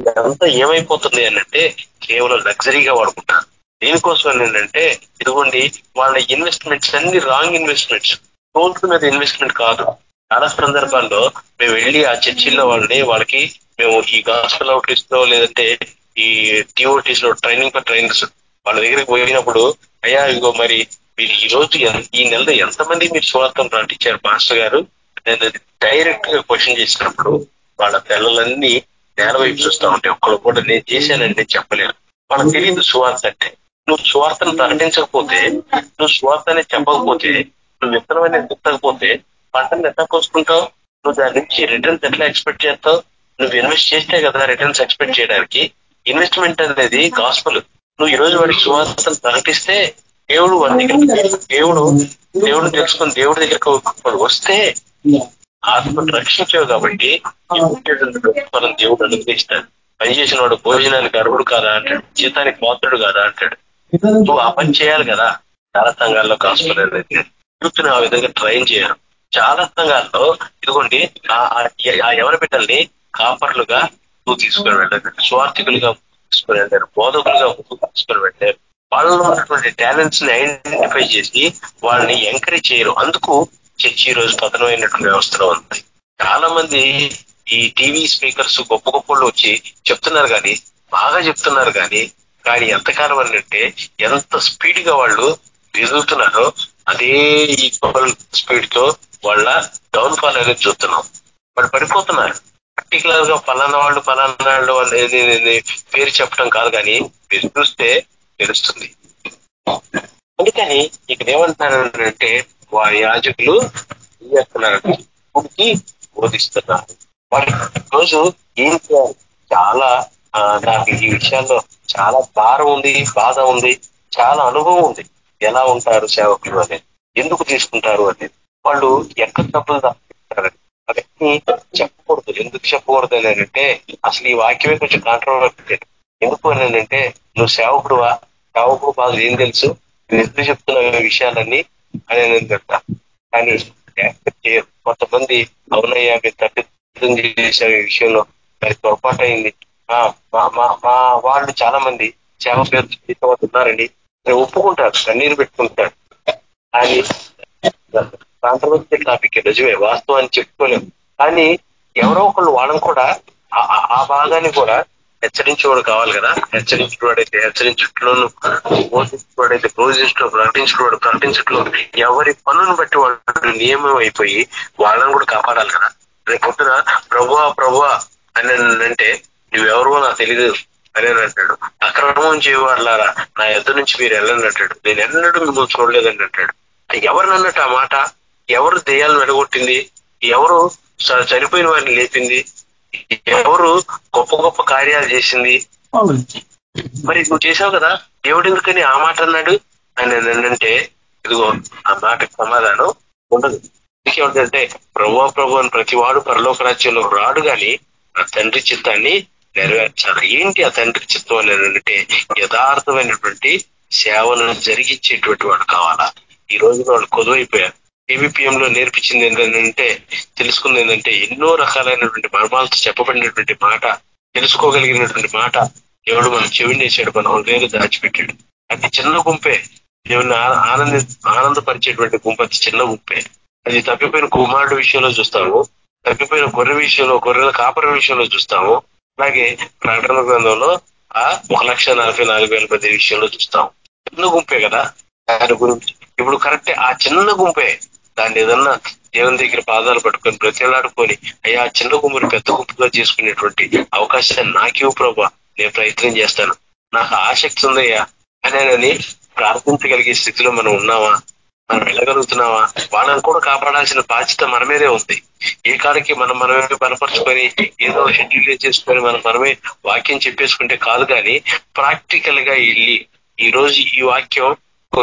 ఇదంతా ఏమైపోతుంది అంటే కేవలం లగ్జరీగా వాడుకుంటారు. దేనికోసం ఏంటంటే ఇదిగోండి వాళ్ళ ఇన్వెస్ట్మెంట్స్ అన్ని రాంగ్ ఇన్వెస్ట్మెంట్స్. టోల్స్ మీద ఇన్వెస్ట్మెంట్ కాదు. చాలా సందర్భాల్లో మేము వెళ్ళి ఆ చర్చిల్లో వాళ్ళని వాళ్ళకి మేము ఈ గాస్పల్ అవుట్రీస్లో లేదంటే ఈ టీఓటీస్లో ట్రైనింగ్ ఫర్ ట్రైనర్స్ వాళ్ళ దగ్గరికి పోయినప్పుడు అయ్యా ఇగో మరి మీరు ఈ రోజు ఈ నెలలో ఎంతమంది మీరు స్వార్థం ప్రకటించారు మాస్టర్ గారు. నేను డైరెక్ట్గా క్వశ్చన్ చేసినప్పుడు వాళ్ళ పిల్లలన్నీ నేల వైపు చూస్తా ఉంటే ఒక్కళ్ళు కూడా నేను చేశానంటే చెప్పలేను. వాళ్ళకి తెలియదు స్వార్థ అంటే. నువ్వు స్వార్థను ప్రకటించకపోతే నువ్వు సువార్తని చెప్పకపోతే నువ్వు విత్తనం అనేది విత్తకపోతే పంటను ఎట్లా కోసుకుంటావు? నువ్వు దాని నుంచి రిటర్న్స్ ఎట్లా ఎక్స్పెక్ట్ చేస్తావు? నువ్వు ఇన్వెస్ట్ చేస్తే కదా రిటర్న్స్ ఎక్స్పెక్ట్ చేయడానికి. ఇన్వెస్ట్మెంట్ అనేది గాస్పల్ నువ్వు ఈ రోజు వాడికి సువార్తను ప్రకటిస్తే దేవుడు వాడి దగ్గర దేవుడు దేవుడు తెలుసుకుని దేవుడి దగ్గరకు వస్తే ఆత్మను రక్షించావు కాబట్టి మనం దేవుడు అనుగ్రహిస్తాడు. పని చేసిన వాడు భోజనానికి అర్హుడు కాదా అంటాడు జీతానికి పాత్రుడు కాదా అంటాడు. నువ్వు ఆ పని చేయాలి కదా. చాలా సంఘాల్లో కాసుకునే యూత్ని ఆ విధంగా ట్రైన్ చేయరు. చాలా సంఘాల్లో ఇదిగోండి ఆ- ఆ- ఎవరి బిడ్డల్ని కాపర్లుగా నువ్వు తీసుకొని వెళ్ళారు స్వార్థికులుగా తీసుకొని వెళ్ళారు బోధకులుగా తీసుకొని వెళ్ళారు వాళ్ళలో ఉన్నటువంటి టాలెంట్స్ని ఐడెంటిఫై చేసి వాళ్ళని ఎంకరేజ్ చేయరు. అందుకు చర్చి ఈ రోజు పతనమైనటువంటి వ్యవస్థలో ఉంది. చాలా మంది ఈ టీవీ స్పీకర్స్ గొప్ప గొప్పలు వచ్చి చెప్తున్నారు కానీ బాగా చెప్తున్నారు కానీ కానీ ఎంతకాలం అని అంటే ఎంత స్పీడ్గా వాళ్ళు ఎదుగుతున్నారో అదే ఈక్వల్ స్పీడ్తో వాళ్ళ డౌన్ ఫాల్ అనేది చూస్తున్నాం. వాళ్ళు పడిపోతున్నారు. పర్టికులర్గా ఫలానా వాళ్ళు ఫలానా వాళ్ళు వాళ్ళు పేరు చెప్పడం కాదు కానీ మీరు చూస్తే తెలుస్తుంది. అందుకని ఇక్కడ ఏమంటున్నారంటే వారి యాజకులు ఏం చేస్తున్నారంటే గుడికి బోధిస్తున్నారు. వారి రోజు ఏం చేయాలి? చాలా నాకు ఈ విషయాల్లో చాలా భారం ఉంది బాధ ఉంది చాలా అనుభవం ఉంది. ఎలా ఉంటారు సేవకులు అనేది? ఎందుకు తీసుకుంటారు అనేది? వాళ్ళు ఎక్కడ తప్పులు తప్పుతారని అవన్నీ చెప్పకూడదు. ఎందుకు చెప్పకూడదు అని అంటే అసలు ఈ వాక్యమే కొంచెం కాంట్రవర్సీ ఎందుకు అని అంటే నువ్వు సేవకుడువా? సేవకుడు బాగా ఏం తెలుసు? నేను ఎందుకు చెప్తున్నా విషయాలన్నీ అని నేను కానీ యాక్సెప్ట్ చేయరు. కొంతమంది అవునయ్యా మీరు తప్పిదం చేసే ఈ విషయంలో. మరి పొరపాటు అయింది. ఆ, మా మా- మా వాళ్ళు చాలా మంది సేవ పేరు ఉన్నారండి ఒప్పుకుంటారు. కన్నీరు పెట్టుకుంటారు. కానీ కాంట్రవర్సీ టాపిక్ నిజమే వాస్తవాన్ని చెప్పుకోలేము కానీ ఎవరో ఒకళ్ళు వాళ్ళని కూడా ఆ- ఆ భాగాన్ని కూడా హెచ్చరించేవాడు కావాలి కదా? హెచ్చరించేవాడైతే హెచ్చరించట్లోను బోధించేవాడైతే బోధించడం ప్రకటించుకున్నాడు ప్రకటించట్లో ఎవరి పనులను బట్టి వాళ్ళు నియమం అయిపోయి వాళ్ళని కూడా కాపాడాలి కదా? రేపు పొద్దున ప్రభువా ప్రభువా అని అంటే నువ్వెవరో నాకు తెలియదు అని అంటాడు. అక్రమం చేయవాళ్ళారా నా ఎద్దు నుంచి మీరు వెళ్ళండి అంటాడు. నేను ఎన్నడూ మిమ్మల్ని చూడలేదని అంటాడు. ఎవరిని అన్నట్టు ఆ మాట? ఎవరు దెయ్యాలను వెడగొట్టింది? ఎవరు చనిపోయిన వారిని లేపింది? ఎవరు గొప్ప గొప్ప కార్యాలు చేసింది? మరి నువ్వు చేసావు కదా? దేవుడు ఎందుకని ఆ మాట అన్నాడు? అని ఏంటంటే ఇదిగో ఆ మాటకు సమాధానం ఉండదు. ఇంకేమిటంటే ప్రభు ప్రభు అని ప్రతి వాడు పరలోక రాజ్యంలో రాడు గాని ఆ తండ్రి చిత్తాన్ని నెరవేర్చాలి. ఏంటి ఆ తండ్రి చిత్తం అంటే యథార్థమైనటువంటి సేవను జరిగించేటువంటి వాడు కావాలా? ఈ రోజు వాళ్ళు కొదువైపోయారు లో నేర్పించింది ఏంటంటే తెలుసుకుంది ఏంటంటే ఎన్నో రకాలైనటువంటి మర్మాలతో చెప్పబడినటువంటి మాట తెలుసుకోగలిగినటువంటి మాట ఎవడు చెవిని చెవినేసాడు మన హృదయాలు దాచిపెట్టాడు. అది చిన్న గుంపే. దేవుని ఆనంద ఆనందపరిచేటువంటి గుంపు అది చిన్న గుంపే. అది తప్పిపోయిన కుమారుడు విషయంలో చూస్తాము తప్పిపోయిన గొర్రె విషయంలో గొర్రెల కాపర విషయంలో చూస్తాము అలాగే ప్రకటన గ్రంథంలో ఆ ఒక లక్ష నలభై నాలుగు వేల మంది విషయంలో చూస్తాం చిన్న గుంపే కదా దాని గురించి. ఇప్పుడు కరెక్ట్ ఆ చిన్న గుంపే. దాన్ని ఏదన్నా దేవుని దగ్గర పాదాలు పట్టుకొని ప్రతిలాడుకొని అయ్యా చిన్న గుంపుని పెద్ద గుంపుగా చేసుకునేటువంటి అవకాశాన్ని నాకివ్వు ప్రభా. నేను ప్రయత్నం చేస్తాను. నాకు ఆసక్తి ఉందయ్యా. అనేనని ప్రార్థించగలిగే స్థితిలో మనం ఉన్నామా? మనం వెళ్ళగలుగుతున్నావా వాళ్ళని కూడా కాపాడాల్సిన బాధ్యత మన మీదే ఉంది. ఏ కాడికి మనం మనమే బలపరుచుకొని ఏదో షెడ్యూల్ చేసుకొని మనం మనమే వాక్యం చెప్పేసుకుంటే కాదు కానీ ప్రాక్టికల్గా వెళ్ళి ఈ రోజు ఈ వాక్యం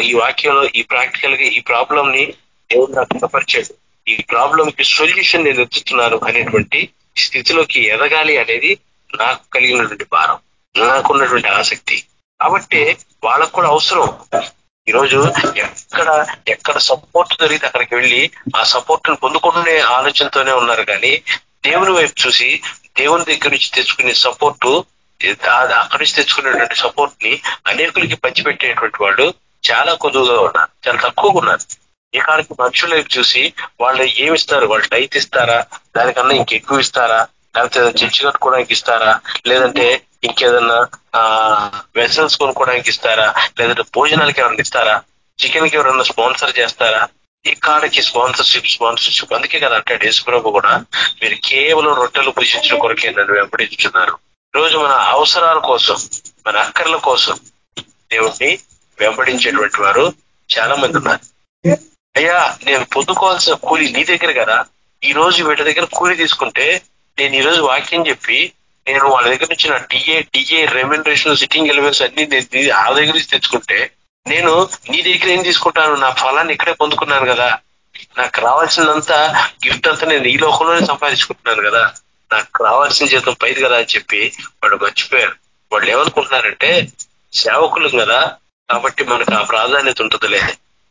ఈ వాక్యంలో ఈ ప్రాక్టికల్గా ఈ ప్రాబ్లం ని దేవుడు నాకు కనపరిచాడు ఈ ప్రాబ్లంకి సొల్యూషన్ నేను ఎత్తుతున్నాను అనేటువంటి స్థితిలోకి ఎదగాలి అనేది నాకు కలిగినటువంటి భారం. నాకున్నటువంటి ఆసక్తి. కాబట్టి వాళ్ళకు కూడా అవసరం. ఈరోజు ఎక్కడ ఎక్కడ సపోర్ట్ దొరికితే అక్కడికి వెళ్ళి ఆ సపోర్ట్ను పొందుకునే ఆలోచనతోనే ఉన్నారు కానీ దేవుని వైపు చూసి దేవుని దగ్గర నుంచి తెచ్చుకునే సపోర్టు అక్కడి నుంచి తెచ్చుకునేటువంటి సపోర్ట్ని అనేకులకి పంచిపెట్టేటువంటి వాళ్ళు చాలా కొద్దుగా ఉన్నారు. చాలా తక్కువగా ఉన్నారు. ఈ కాడికి మనుషుల చూసి వాళ్ళు ఏమిస్తారు? వాళ్ళు టైత్ ఇస్తారా? దానికన్నా ఇంకెక్కువ ఇస్తారా? లేకపోతే చర్చి కట్టుకోవడానికి ఇస్తారా? లేదంటే ఇంకేదన్నా ఆ వెసల్స్ కొనుక్కోవడానికి ఇస్తారా? లేదంటే భోజనాలకి ఎవరైనా ఇస్తారా? చికెన్కి ఎవరైనా స్పాన్సర్ చేస్తారా? ఈ కాడకి స్పాన్సర్షిప్ స్పాన్సర్షిప్. అందుకే కదా అంటే యేసుప్రభు కూడా మీరు కేవలం రొట్టెలు భుజించడం కొరకే నన్ను వెంబడించుతున్నారు రోజు మన అవసరాల కోసం మన అక్కర్ల కోసం దేవుణ్ణి వెంబడించేటువంటి వారు చాలా మంది ఉన్నారు. అయ్యా నేను పొందుకోవాల్సిన కూలి నీ దగ్గర కదా. ఈ రోజు వీటి దగ్గర కూలి తీసుకుంటే నేను ఈ రోజు వాక్యం చెప్పి నేను వాళ్ళ దగ్గర నుంచి నా TA TA remuneration sitting elevation అన్ని నేను ఆ దగ్గర నుంచి తెచ్చుకుంటే నేను నీ దగ్గర ఏం తీసుకుంటాను? నా ఫలాన్ని ఇక్కడే పొందుకున్నాను కదా. నాకు రావాల్సిందంతా గిఫ్ట్ అంతా నేను ఈ లోకంలోనే సంపాదించుకుంటున్నాను కదా. నాకు రావాల్సిన జీతం పైది కదా అని చెప్పి వాడు మర్చిపోయారు వాళ్ళు ఏమనుకుంటున్నారంటే సేవకులు కదా కాబట్టి మనకు ఆ ప్రాధాన్యత ఉంటుందిలే.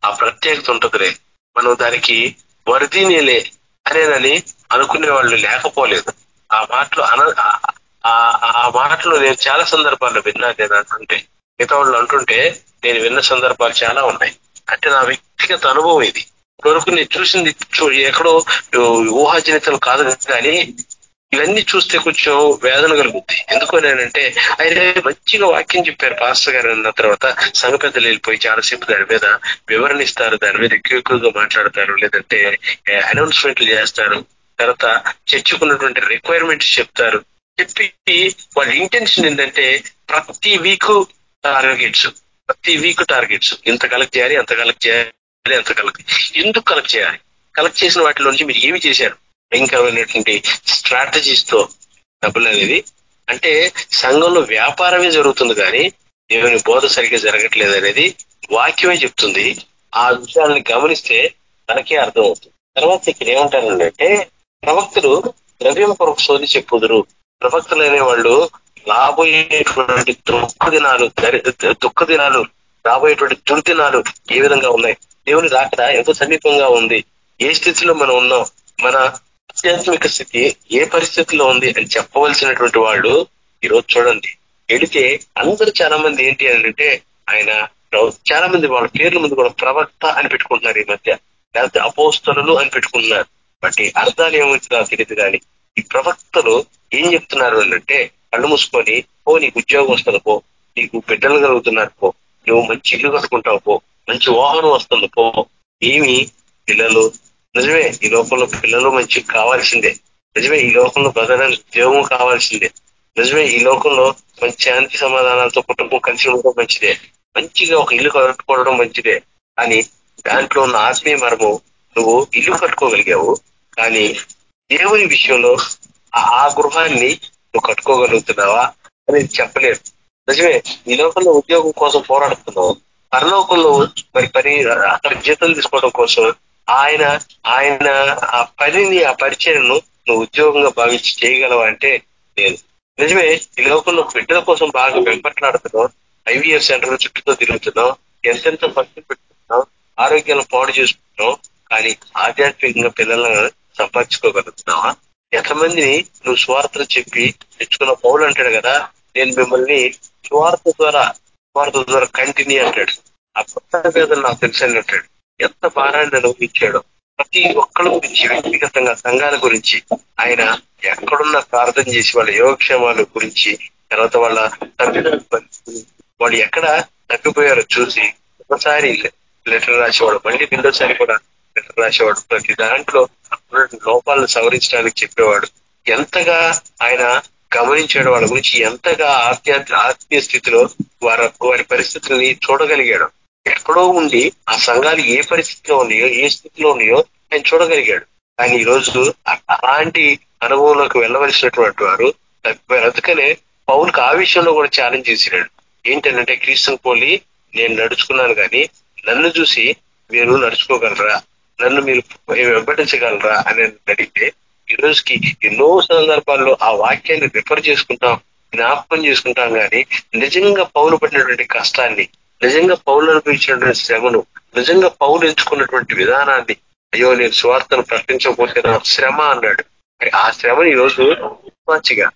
ఆ ప్రత్యేకత ఉంటుందిలే. మనం దానికి వరదీనేలే అనేదని అనుకునే వాళ్ళు లేకపోలేదు. ఆ మాటలు అన ఆ- ఆ- మాటలు నేను చాలా సందర్భాల్లో విన్నా నేను అంటుంటే మిగతా వాళ్ళు అంటుంటే నేను విన్న సందర్భాలు చాలా ఉన్నాయి. అంటే నా వ్యక్తిగత అనుభవం ఇది. ఇప్పటివరకు నేను చూసింది చూ- ఎక్కడో ఊహాజనితం కాదు కానీ ఇవన్నీ చూస్తే కొంచెం వేదన కలుగుద్ది. ఎందుకు ఆయన మంచిగా వాక్యం చెప్పారు పాస్టర్ గారు అన్న తర్వాత సంఘ పెద్దలు వెళ్ళిపోయి చాలాసేపు దాని మీద వివరణ ఇస్తారు దాని మీద ఎక్కువ ఎక్కువగా మాట్లాడతారు లేదంటే అనౌన్స్మెంట్లు చేస్తారు తర్వాత చర్చకున్నటువంటి రిక్వైర్మెంట్స్ చెప్తారు. చెప్పి వాళ్ళ ఇంటెన్షన్ ఏంటంటే ప్రతి వీక్ టార్గెట్స్ ప్రతి వీక్ టార్గెట్స్ ఇంత కలెక్ట్ చేయాలి అంత కలెక్ట్ చేయాలి అంత కలెక్ట్ ఎందుకు కలెక్ట్ చేయాలి? కలెక్ట్ చేసిన వాటిలో నుంచి మీరు ఏమి చేశారు? భయంకరమైనటువంటి స్ట్రాటజీస్తో డబ్బులు అనేది. అంటే సంఘంలో వ్యాపారమే జరుగుతుంది కానీ దేవుని బోధ సరిగ్గా జరగట్లేదు అనేది వాక్యమే చెప్తుంది. ఆ విషయాలని గమనిస్తే మనకే అర్థం అవుతుంది తర్వాత ఇక్కడ ఏమంటారంటే ప్రవక్తలు ద్రవ్యం కొరకు శోధి చెప్పుదురు. ప్రవక్తులు అనే వాళ్ళు రాబోయేటువంటి దుఃఖ దినాలు దుఃఖ దినాలు రాబోయేటువంటి దుర్దినాలు ఏ విధంగా ఉన్నాయి? దేవుని రాకడ ఎంతో సమీపంగా ఉంది. ఏ స్థితిలో మనం ఉన్నాం? మన ఆధ్యాత్మిక స్థితి ఏ పరిస్థితిలో ఉంది అని చెప్పవలసినటువంటి వాళ్ళు ఈరోజు చూడండి. వెళితే అందరూ చాలా మంది ఏంటి అని అంటే ఆయన చాలా మంది వాళ్ళ పేర్ల ముందు కూడా ప్రవక్త అని పెట్టుకుంటున్నారు ఈ మధ్య. లేకపోతే అపోస్తలు అని పెట్టుకుంటున్నారు. బట్ అర్థాలు ఏమవుతుందో తెలియదు కానీ ఈ ప్రవక్తలు ఏం చెప్తున్నారు అంటే కళ్ళు మూసుకొని ఓ నీకు ఉద్యోగం వస్తుంది పో. నీకు బిడ్డలు కలుగుతున్నారు పో. నువ్వు మంచి ఇల్లు కట్టుకుంటావు పో. మంచి వాహనం వస్తుంది పో. ఏమి పిల్లలు నిజమే ఈ లోకంలో పిల్లలు మంచి కావాల్సిందే. నిజమే ఈ లోకంలో బతకడానికి ఉద్యోగం కావాల్సిందే. నిజమే ఈ లోకంలో మంచి శాంతి సమాధానాలతో కుటుంబం కలిసి ఉండడం మంచిదే. మంచిగా ఒక ఇల్లు కట్టుకోవడం మంచిదే. కానీ దాంట్లో ఉన్న ఆత్మీయ మరము నువ్వు ఇల్లు కట్టుకోగలిగావు కానీ దేవుని విషయంలో ఆ- గృహాన్ని నువ్వు కట్టుకోగలుగుతున్నావా అనేది చెప్పలేదు నిజమే ఈ లోకంలో ఉద్యోగం కోసం పోరాడుతున్నావు. పరలోకంలో మరి పని అక్కడ జీతం తీసుకోవడం కోసం ఆయన ఆయన ఆ పనిని ఆ పరిచయను నువ్వు ఉద్యోగంగా భావించి చేయగలవా అంటే లేదు. నిజమే ఈ లోకంలో బిడ్డల కోసం బాగా వెంపట్లాడుతున్నావు. ఐవీఎఫ్ సెంటర్ చుట్టూతో తిరుగుతున్నావు. ఎంతెంత ఖర్చు పెట్టుకుంటున్నావు. ఆరోగ్యాలను పాడు చేసుకుంటున్నావు. కానీ ఆధ్యాత్మికంగా పిల్లలను సంపాదించుకోగలుగుతున్నావా? ఎంతమందిని నువ్వు స్వార్థ చెప్పి తెచ్చుకున్న పౌలు అంటాడు కదా నేను మిమ్మల్ని స్వార్థ ద్వారా స్వార్థ ద్వారా కంటిన్యూ అంటాడు. ఆ కొత్త నాకు తెలుసు అని అంటాడు. ఎంత భారాన్ని అనుభవించాడో ప్రతి ఒక్కరి గురించి వ్యక్తిగతంగా సంఘాల గురించి ఆయన ఎక్కడున్నా ప్రార్థన చేసి వాళ్ళ యోగక్షేమాల గురించి తర్వాత వాళ్ళ తప్పిదల పరిస్థితి వాళ్ళు ఎక్కడ తగ్గిపోయారో చూసి ఒకసారి లెటర్ రాసేవాడు మళ్ళీ రెండోసారి కూడా లెటర్ రాసేవాడు. ప్రతి దాంట్లో లోపాలను సవరించడానికి చెప్పేవాడు. ఎంతగా ఆయన గమనించాడు వాళ్ళ గురించి ఎంతగా ఆత్మీయ ఆత్మీయ స్థితిలో వారి వారి పరిస్థితుల్ని చూడగలిగాడు. ఎక్కడో ఉండి ఆ సంఘాలు ఏ పరిస్థితిలో ఉన్నాయో ఏ స్థితిలో ఉన్నాయో ఆయన చూడగలిగాడు. కానీ ఈ రోజు అలాంటి అనుభవంలోకి వెళ్ళవలసినటువంటి వారు తప్పిపోయారు అందుకనే పౌన్కి ఆ విషయంలో కూడా ఛాలెంజ్ చేసినాడు. ఏంటంటే క్రీస్తుని పోలి నేను నడుచుకున్నాను కానీ నన్ను చూసి మీరు నడుచుకోగలరా? నన్ను మీరు వెంబడించగలరా? అని అడిగితే ఈ రోజుకి ఎన్నో సందర్భాల్లో ఆ వాక్యాన్ని రిఫర్ చేసుకుంటాం జ్ఞాపకం చేసుకుంటాం కానీ నిజంగా పౌలు పడినటువంటి కష్టాన్ని నిజంగా పౌలు అనిపించినటువంటి శ్రమను నిజంగా పౌలు ఎంచుకున్నటువంటి విధానాన్ని అయ్యో నేను స్వార్థను ప్రకటించకపోతే నా శ్రమ అన్నాడు. ఆ శ్రమని ఈరోజు రోజు మంచిగా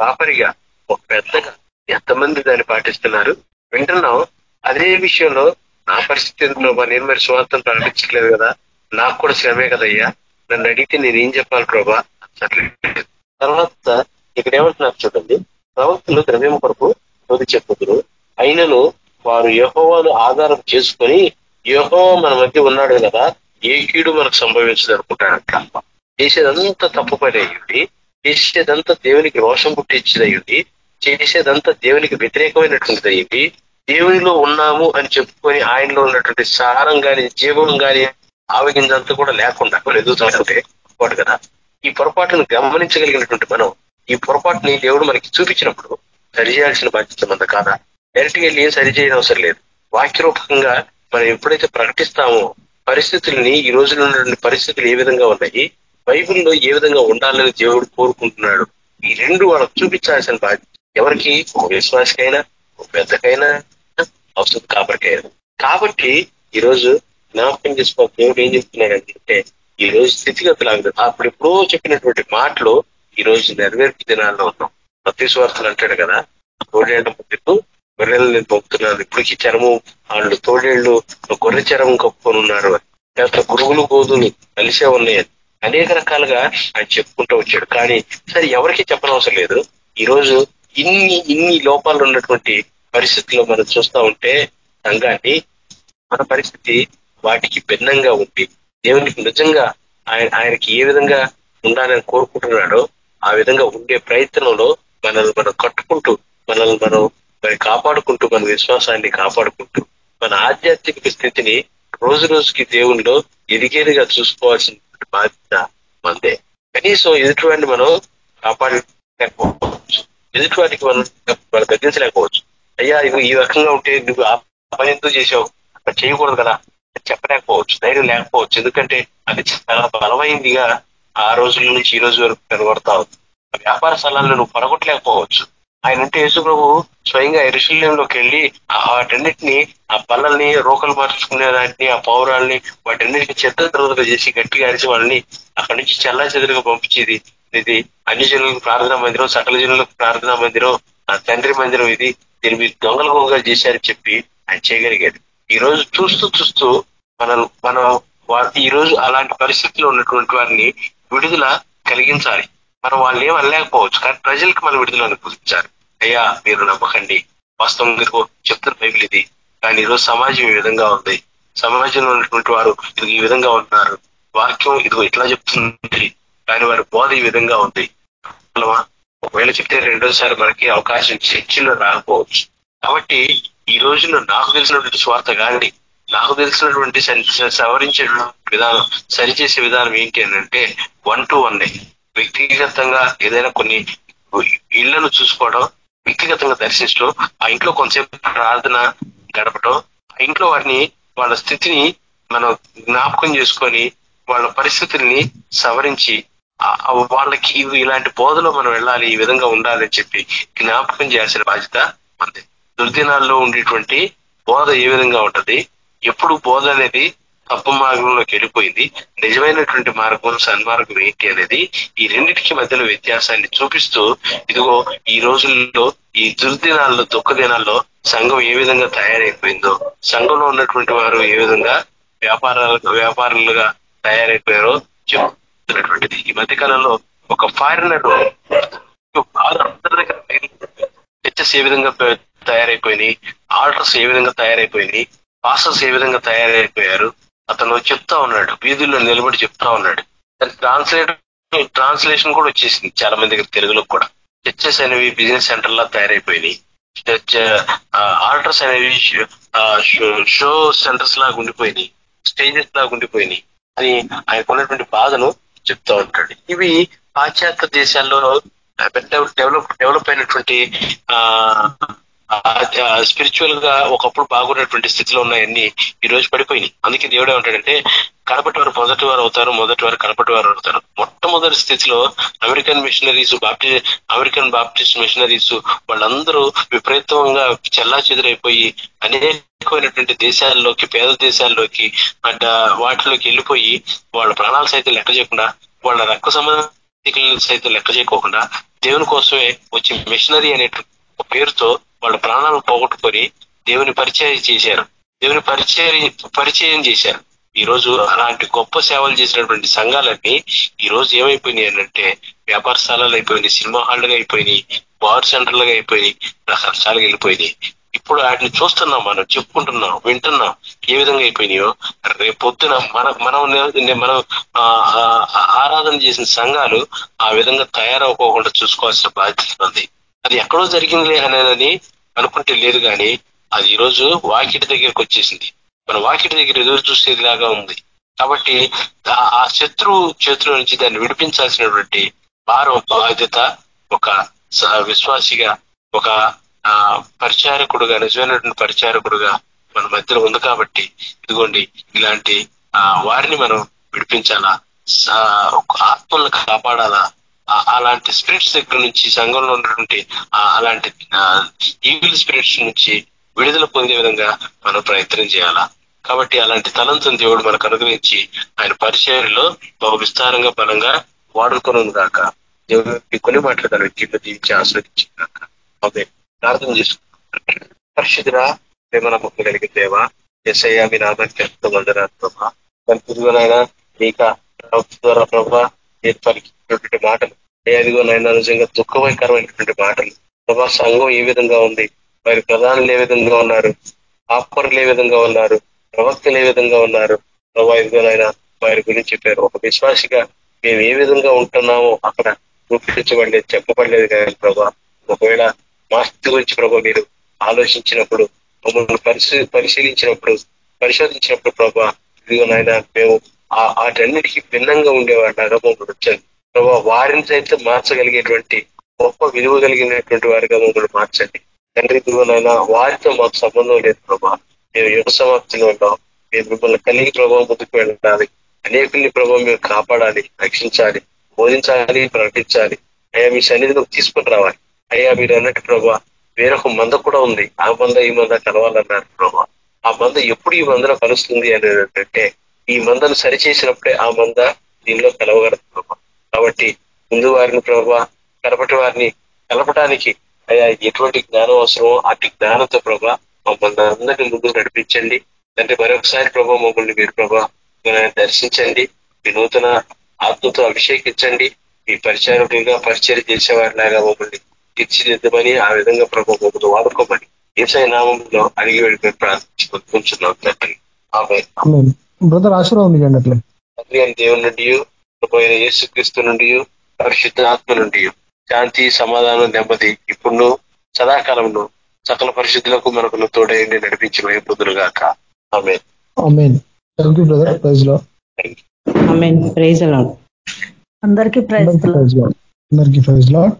పాపరిగా ఒక పెద్దగా ఎంతమంది దాన్ని పాటిస్తున్నారు? వింటున్నాం. అదే విషయంలో నా పరిస్థితి ఎందుకు ప్రభా నేను మరి స్వార్థం ప్రకటించట్లేదు కదా? నాకు కూడా శ్రమే కదయ్యా. నన్ను అడిగితే నేను ఏం చెప్పాలి ప్రభా? అట్లేదు తర్వాత ఇక్కడ ఏమంటున్నారు చూడండి. ప్రవక్తలు ద్రవ్యం కొరకు శోధి చెప్పుదురు. అయినను వారు యహోవాను ఆధారం చేసుకొని యహోవా మన మధ్య ఉన్నాడు కదా ఏ కీడు మనకు సంభవించదు అనుకుంటాడంట చేసేదంతా తప్పు పని అయ్యింది చేసేదంతా దేవునికి రోషం పుట్టించేది చేసేదంతా దేవునికి వ్యతిరేకమైనటువంటిది అయ్యింది దేవునిలో ఉన్నాము అని చెప్పుకొని ఆయనలో ఉన్నటువంటి సారం కానీ జీవం కానీ ఆవగిందంతా కూడా లేకుండా వాళ్ళు ఎదుగుతుంటే పొరపాటు కదా. ఈ పొరపాటును గమనించగలిగినటువంటి మనం ఈ పొరపాటుని దేవుడు మనకి చూపించినప్పుడు సరిచేయాల్సిన బాధ్యత మంద కాదా? డైరెక్ట్గా వెళ్ళి ఏం సరి చేయని అవసరం లేదు. వాక్యరూపకంగా మనం ఎప్పుడైతే ప్రకటిస్తామో పరిస్థితుల్ని ఈ రోజులో ఉన్నటువంటి పరిస్థితులు ఏ విధంగా ఉన్నాయి బైబిల్లో ఏ విధంగా ఉండాలని దేవుడు కోరుకుంటున్నాడు ఈ రెండు వాళ్ళకు చూపించాల్సిన బాధ్యత ఎవరికి? ఒక విశ్వాసకైనా ఒక పెద్దకైనా అవసరం కాబట్టికైనా కాబట్టి ఈ రోజు జ్ఞాపకం చేసుకో దేవుడు ఏం చెప్తున్నాడు అంటే ఈ రోజు స్థితిగతులు అప్పుడు ఎప్పుడో చెప్పినటువంటి మాటలు ఈ రోజు నెరవేర్పు దినాల్లో ఉన్నాం. ప్రతి స్వార్థలు అంటాడు కదా కోడేళ్ళ ముందుకు గొర్రెలు నేను పొక్కుతున్నాను ఇప్పటికీ చరము వాళ్ళు తోడేళ్ళు గొర్రె చరము కప్పుకొని ఉన్నారు. అని లేకపోతే గురుగులు గోధులు కలిసే ఉన్నాయని అనేక రకాలుగా ఆయన చెప్పుకుంటూ వచ్చాడు. కానీ సరే ఎవరికి చెప్పనవసరం లేదు. ఈ రోజు ఇన్ని ఇన్ని లోపాలు ఉన్నటువంటి పరిస్థితుల్లో మనం చూస్తా ఉంటే సంఘాన్ని మన పరిస్థితి వాటికి భిన్నంగా ఉండి దేవునికి నిజంగా ఆయన ఆయనకి ఏ విధంగా ఉండాలని కోరుకుంటున్నాడో ఆ విధంగా ఉండే ప్రయత్నంలో మనల్ని మనం కట్టుకుంటూ మనల్ని మనం మరి కాపాడుకుంటూ మన విశ్వాసాన్ని కాపాడుకుంటూ మన ఆధ్యాత్మిక స్థితిని రోజు రోజుకి దేవుణ్ణిలో ఎదిగేదిగా చూసుకోవాల్సిన బాధ్యత మందే. కనీసం ఎదుటివాడిని మనం కాపాడలేకపోవచ్చు. ఎదుటివాడికి మనం మనం తగ్గించలేకపోవచ్చు. అయ్యా ఇవి ఈ రకంగా ఉంటే నువ్వు ఆ పని ఎందుకు చేసావు? చేయకూడదు కదా. చెప్పలేకపోవచ్చు. ధైర్యం లేకపోవచ్చు. ఎందుకంటే అది చాలా బలమైందిగా ఆ రోజుల నుంచి ఈ రోజు వరకు కనబడతా ఉంది. వ్యాపార స్థలాల్లో నువ్వు పడగొట్టలేకపోవచ్చు. ఆయన అంటే యేసు ప్రభు స్వయంగా ఎరుశల్యంలోకి వెళ్ళి వాటన్నిటిని ఆ బల్లల్ని రోకలు మార్చుకునే దాటిని ఆ పౌరాల్ని వాటన్నిటిని చెత్త తర్వాత చేసి గట్టిగా అరిచి వాళ్ళని అక్కడి నుంచి చల్లా చెదురుగా పంపించేది. ఇది అన్ని జనులకు ప్రార్థనా మందిరం సకల జనులకు ప్రార్థనా మందిరం ఆ తండ్రి మందిరం ఇది. దీని మీరు దొంగల గొంగలు చేశారని చెప్పి ఆయన చేయగలిగాడు. ఈ రోజు చూస్తూ చూస్తూ మనం మనం వా- ఈ రోజు అలాంటి పరిస్థితిలో ఉన్నటువంటి వారిని విడుదల కలిగించాలి. మనం వాళ్ళు ఏం అనలేకపోవచ్చు. కానీ ప్రజలకు మనం విడుదల అనుకూలించాలి. అయ్యా మీరు నమ్మకండి. వాస్తవం మీరు చెప్తున్న బైబిల్ ఇది. కానీ ఈరోజు సమాజం ఈ విధంగా ఉంది. సమాజంలో ఉన్నటువంటి వారు ఇది ఈ విధంగా ఉన్నారు వాక్యం ఇదిగో ఇట్లా చెప్తుంది. కానీ వారి బోధ ఈ విధంగా ఉంది. ఒకవేళ చెప్తే రెండోసారి మనకి అవకాశం చర్చలో రాకపోవచ్చు. కాబట్టి ఈ రోజున నాకు తెలిసినటువంటి స్వార్థ కానీ నాకు తెలిసినటువంటి సరి- సవరించే విధానం సరిచేసే విధానం ఏంటి అంటే వన్ టు వన్ వ్యక్తిగతంగా ఏదైనా కొన్ని ఇళ్ళను చూసుకోవడం వ్యక్తిగతంగా దర్శించడం ఆ ఇంట్లో కొంతసేపు ప్రార్థన గడపడం ఆ ఇంట్లో వారిని వాళ్ళ స్థితిని మనం జ్ఞాపకం చేసుకొని వాళ్ళ పరిస్థితుల్ని సవరించి వాళ్ళకి ఇలాంటి బోధలో మనం వెళ్ళాలి ఈ విధంగా ఉండాలని చెప్పి జ్ఞాపకం చేయాల్సిన బాధ్యత మనది. దుర్దినాల్లో ఉండేటువంటి బోధ ఏ విధంగా ఉంటది? ఎప్పుడు బోధ అనేది తప్పు మార్గంలోకి వెళ్ళిపోయింది. నిజమైనటువంటి మార్గం సన్మార్గం ఏంటి అనేది ఈ రెండింటికి మధ్యలో వ్యత్యాసాన్ని చూపిస్తూ ఇదిగో ఈ రోజుల్లో ఈ దుర్దినాల్లో దుఃఖ దినాల్లో సంఘం ఏ విధంగా తయారైపోయిందో సంఘంలో ఉన్నటువంటి వారు ఏ విధంగా వ్యాపారాలు వ్యాపారులుగా తయారైపోయారో చెప్తున్నటువంటిది. ఈ మధ్య కాలంలో ఒక ఫారినర్ బాగా ఏ విధంగా తయారైపోయినాయి ఆర్డర్స్ ఏ విధంగా తయారైపోయినాయి పాస్టర్స్ ఏ విధంగా తయారైపోయారు అతను చెప్తా ఉన్నాడు వీధుల్లో నిలబడి చెప్తా ఉన్నాడు. దాని ట్రాన్స్లేట్ ట్రాన్స్లేషన్ కూడా వచ్చేసింది చాలా మంది దగ్గర తెలుగులో కూడా. చర్చెస్ అనేవి బిజినెస్ సెంటర్ లా తయారైపోయినాయి. ఆర్డర్స్ అనేవి షో సెంటర్స్ లాగా ఉండిపోయినాయి. స్టేజెస్ లాగా ఉండిపోయినాయి. అని ఆయనకున్నటువంటి బాధను చెప్తా ఉంటాడు. ఇవి పాశ్చాత్య దేశాల్లో డెవలప్ డెవలప్ అయినటువంటి స్పిరిచువల్గా ఒకప్పుడు బాగున్నటువంటి స్థితిలో ఉన్నాయన్నీ ఈ రోజు పడిపోయినాయి. అందుకే దేవుడు ఏమంటాడంటే కడపటి వారు మొదటి వారు అవుతారు మొదటి వారు కడపటి వారు అవుతారు. మొట్టమొదటి స్థితిలో American missionaries బాప్టి American Baptist missionaries వాళ్ళందరూ విపరీతంగా చెల్లా చెదురైపోయి అనేకమైనటువంటి దేశాల్లోకి పేద దేశాల్లోకి అంట వాటిలోకి వెళ్ళిపోయి వాళ్ళ ప్రాణాలు సైతం లెక్క చేయకుండా వాళ్ళ రక్త సంబంధికులను సైతం లెక్క చేయకోకుండా దేవుని కోసమే వచ్చి మిషనరీ అనే పేరుతో వాళ్ళ ప్రాణాలను పోగొట్టుకొని దేవుని పరిచయం చేశారు. దేవుని పరిచయం పరిచయం చేశారు. ఈ రోజు అలాంటి గొప్ప సేవలు చేసినటువంటి సంఘాలన్నీ ఈ రోజు ఏమైపోయినాయి అంటే వ్యాపార స్థలాలు అయిపోయినాయి సినిమా హాల్లుగా అయిపోయినాయి బార్ సెంటర్లుగా అయిపోయినాయి రకరకాలుగా వెళ్ళిపోయినాయి. ఇప్పుడు వాటిని చూస్తున్నాం మనం చెప్పుకుంటున్నాం వింటున్నాం. ఏ విధంగా అయిపోయినాయో రేపు పొద్దున మన మనం మనం ఆ, ఆరాధన చేసిన సంఘాలు ఆ విధంగా తయారవుకోకుండా చూసుకోవాల్సిన బాధ్యత ఉంది. అది ఎక్కడో జరిగిందిలే అనేది అనుకుంటే లేదు కానీ అది ఈరోజు రోజు వాకిటి దగ్గరికి వచ్చేసింది. మన వాకిటి దగ్గర ఎదురు చూసేదిలాగా ఉంది. కాబట్టి ఆ- శత్రువు చేతిలో నుంచి దాన్ని విడిపించాల్సినటువంటి భారం బాధ్యత ఒక విశ్వాసిగా ఒక ఆ పరిచారకుడుగా నిజమైనటువంటి పరిచారకుడుగా మన మధ్యలో ఉంది కాబట్టి ఇదిగోండి ఇలాంటి ఆ వారిని మనం విడిపించాలా? ఆత్మలను కాపాడాలా? అలాంటి స్పిరిట్స్ దగ్గర నుంచి సంఘంలో ఉన్నటువంటి ఆ అలాంటి ఈవిల్ స్పిరిట్స్ నుంచి విడుదల పొందే విధంగా మనం ప్రయత్నం చేయాలా? కాబట్టి అలాంటి తలంతుని దేవుడు మనకు అనుగ్రహించి ఆయన పరిచయంలో బహు విస్తారంగా బలంగా వాడుకుని కాక దేవుడు కొన్ని మాటలు తన వ్యక్తిలో జీవించి ఆస్వాదించి కాక ప్రార్థన చేసుకున్నాం పరిశుద్ధురా ప్రేమ నమ్మకం కలిగిన దేవ ఎస్ఐయా మీ నామానికి ఎంతో వందనాలు ప్రభా. దాని పురుగునైనా నీక ద్వారా ప్రభా పలికినటువంటి మాటలు. ఏ అదిగోనైనా నిజంగా దుఃఖభయకరమైనటువంటి మాటలు. ప్రభా సంఘం ఏ విధంగా ఉంది? వారి ప్రధానులు ఏ విధంగా ఉన్నారు? ఆపరులు ఏ విధంగా ఉన్నారు? ప్రవక్తలు ఏ విధంగా ఉన్నారు? ప్రభా ఇదిగోనైనా వారి గురించి చెప్పారు. ఒక విశ్వాసిగా మేము ఏ విధంగా ఉంటున్నామో అక్కడ గుర్తించబడలేదు చెప్పబడలేదు కానీ ప్రభా ఒకవేళ మా స్థితి గురించి ప్రభా మీరు ఆలోచించినప్పుడు మమ్మల్ని పరిశీ పరిశీలించినప్పుడు పరిశోధించినప్పుడు ప్రభా ఇదిగో నాయన మేము ఆ వాటన్నిటికీ భిన్నంగా ఉండేవాడిలాగా మమ్మల్ని వచ్చాను ప్రభా వారిని సైతం మార్చగలిగేటువంటి గొప్ప విలువ కలిగినటువంటి వారిగా మమ్మల్ని మార్చండి. తండ్రి ఇదిగోనైనా వారితో మాకు సంబంధం లేదు ప్రభా. మేము యుగ సమాప్తిలో ఉన్నాం. మేము మిమ్మల్ని కలిగి ప్రభావం ముందుకు వెళ్ళాలి. అనేకుల్ని ప్రభావం మేము కాపాడాలి రక్షించాలి బోధించాలి ప్రకటించాలి. అయ్యా మీ సన్నిధిలోకి తీసుకొని రావాలి. అయ్యా మీరు అన్నట్టు ప్రభా వేరొక మంద కూడా ఉంది. ఆ మంద ఈ మంద కలవాలన్నారు ప్రభా. ఆ మంద ఎప్పుడు ఈ మందలో కలుస్తుంది అనేది ఏంటంటే ఈ మందను సరిచేసినప్పుడే ఆ మంద దీనిలో కలవగలదు ప్రభా. కాబట్టి ముందు వారిని ప్రభా కలపటి వారిని కలపడానికి అయ్యా ఎటువంటి జ్ఞానం అవసరమో అటు జ్ఞానంతో ప్రభా మమ్మల్ని అందరినీ ముందుకు నడిపించండి. అంటే మరొకసారి ప్రభా మమ్మల్ని మీరు ప్రభా దర్శించండి. మీ నూతన ఆత్మతో అభిషేకించండి. మీ పరిచారకులుగా పరిచయం చేసేవారిలాగా మమ్మల్ని తీర్చిదిద్దమని ఆ విధంగా ప్రభు మమ్మల్ని వాడుకోమని ఏసై నామంలో అడిగి వెళ్ళి ప్రార్థించుకుంటున్నాం. తండ్రి ఆమె బ్రదర్ ఆశీర్వాదం తండ్రి అని దేవుని అయిన యేసుక్రీస్తు నుండి పరిశుద్ధ ఆత్మ నుండి శాంతి సమాధానం నెమ్మది ఇప్పుడు సదాకాలంలో సకల పరిశుద్ధులకు మనకు తోడైండి నడిపించి లో ప్రైజ్ అలాడ్ అందరికీ ప్రైజ్ అందరికీ ప్రైజ్ లాడ్ అందరికీ ప్రైజ్ లాడ్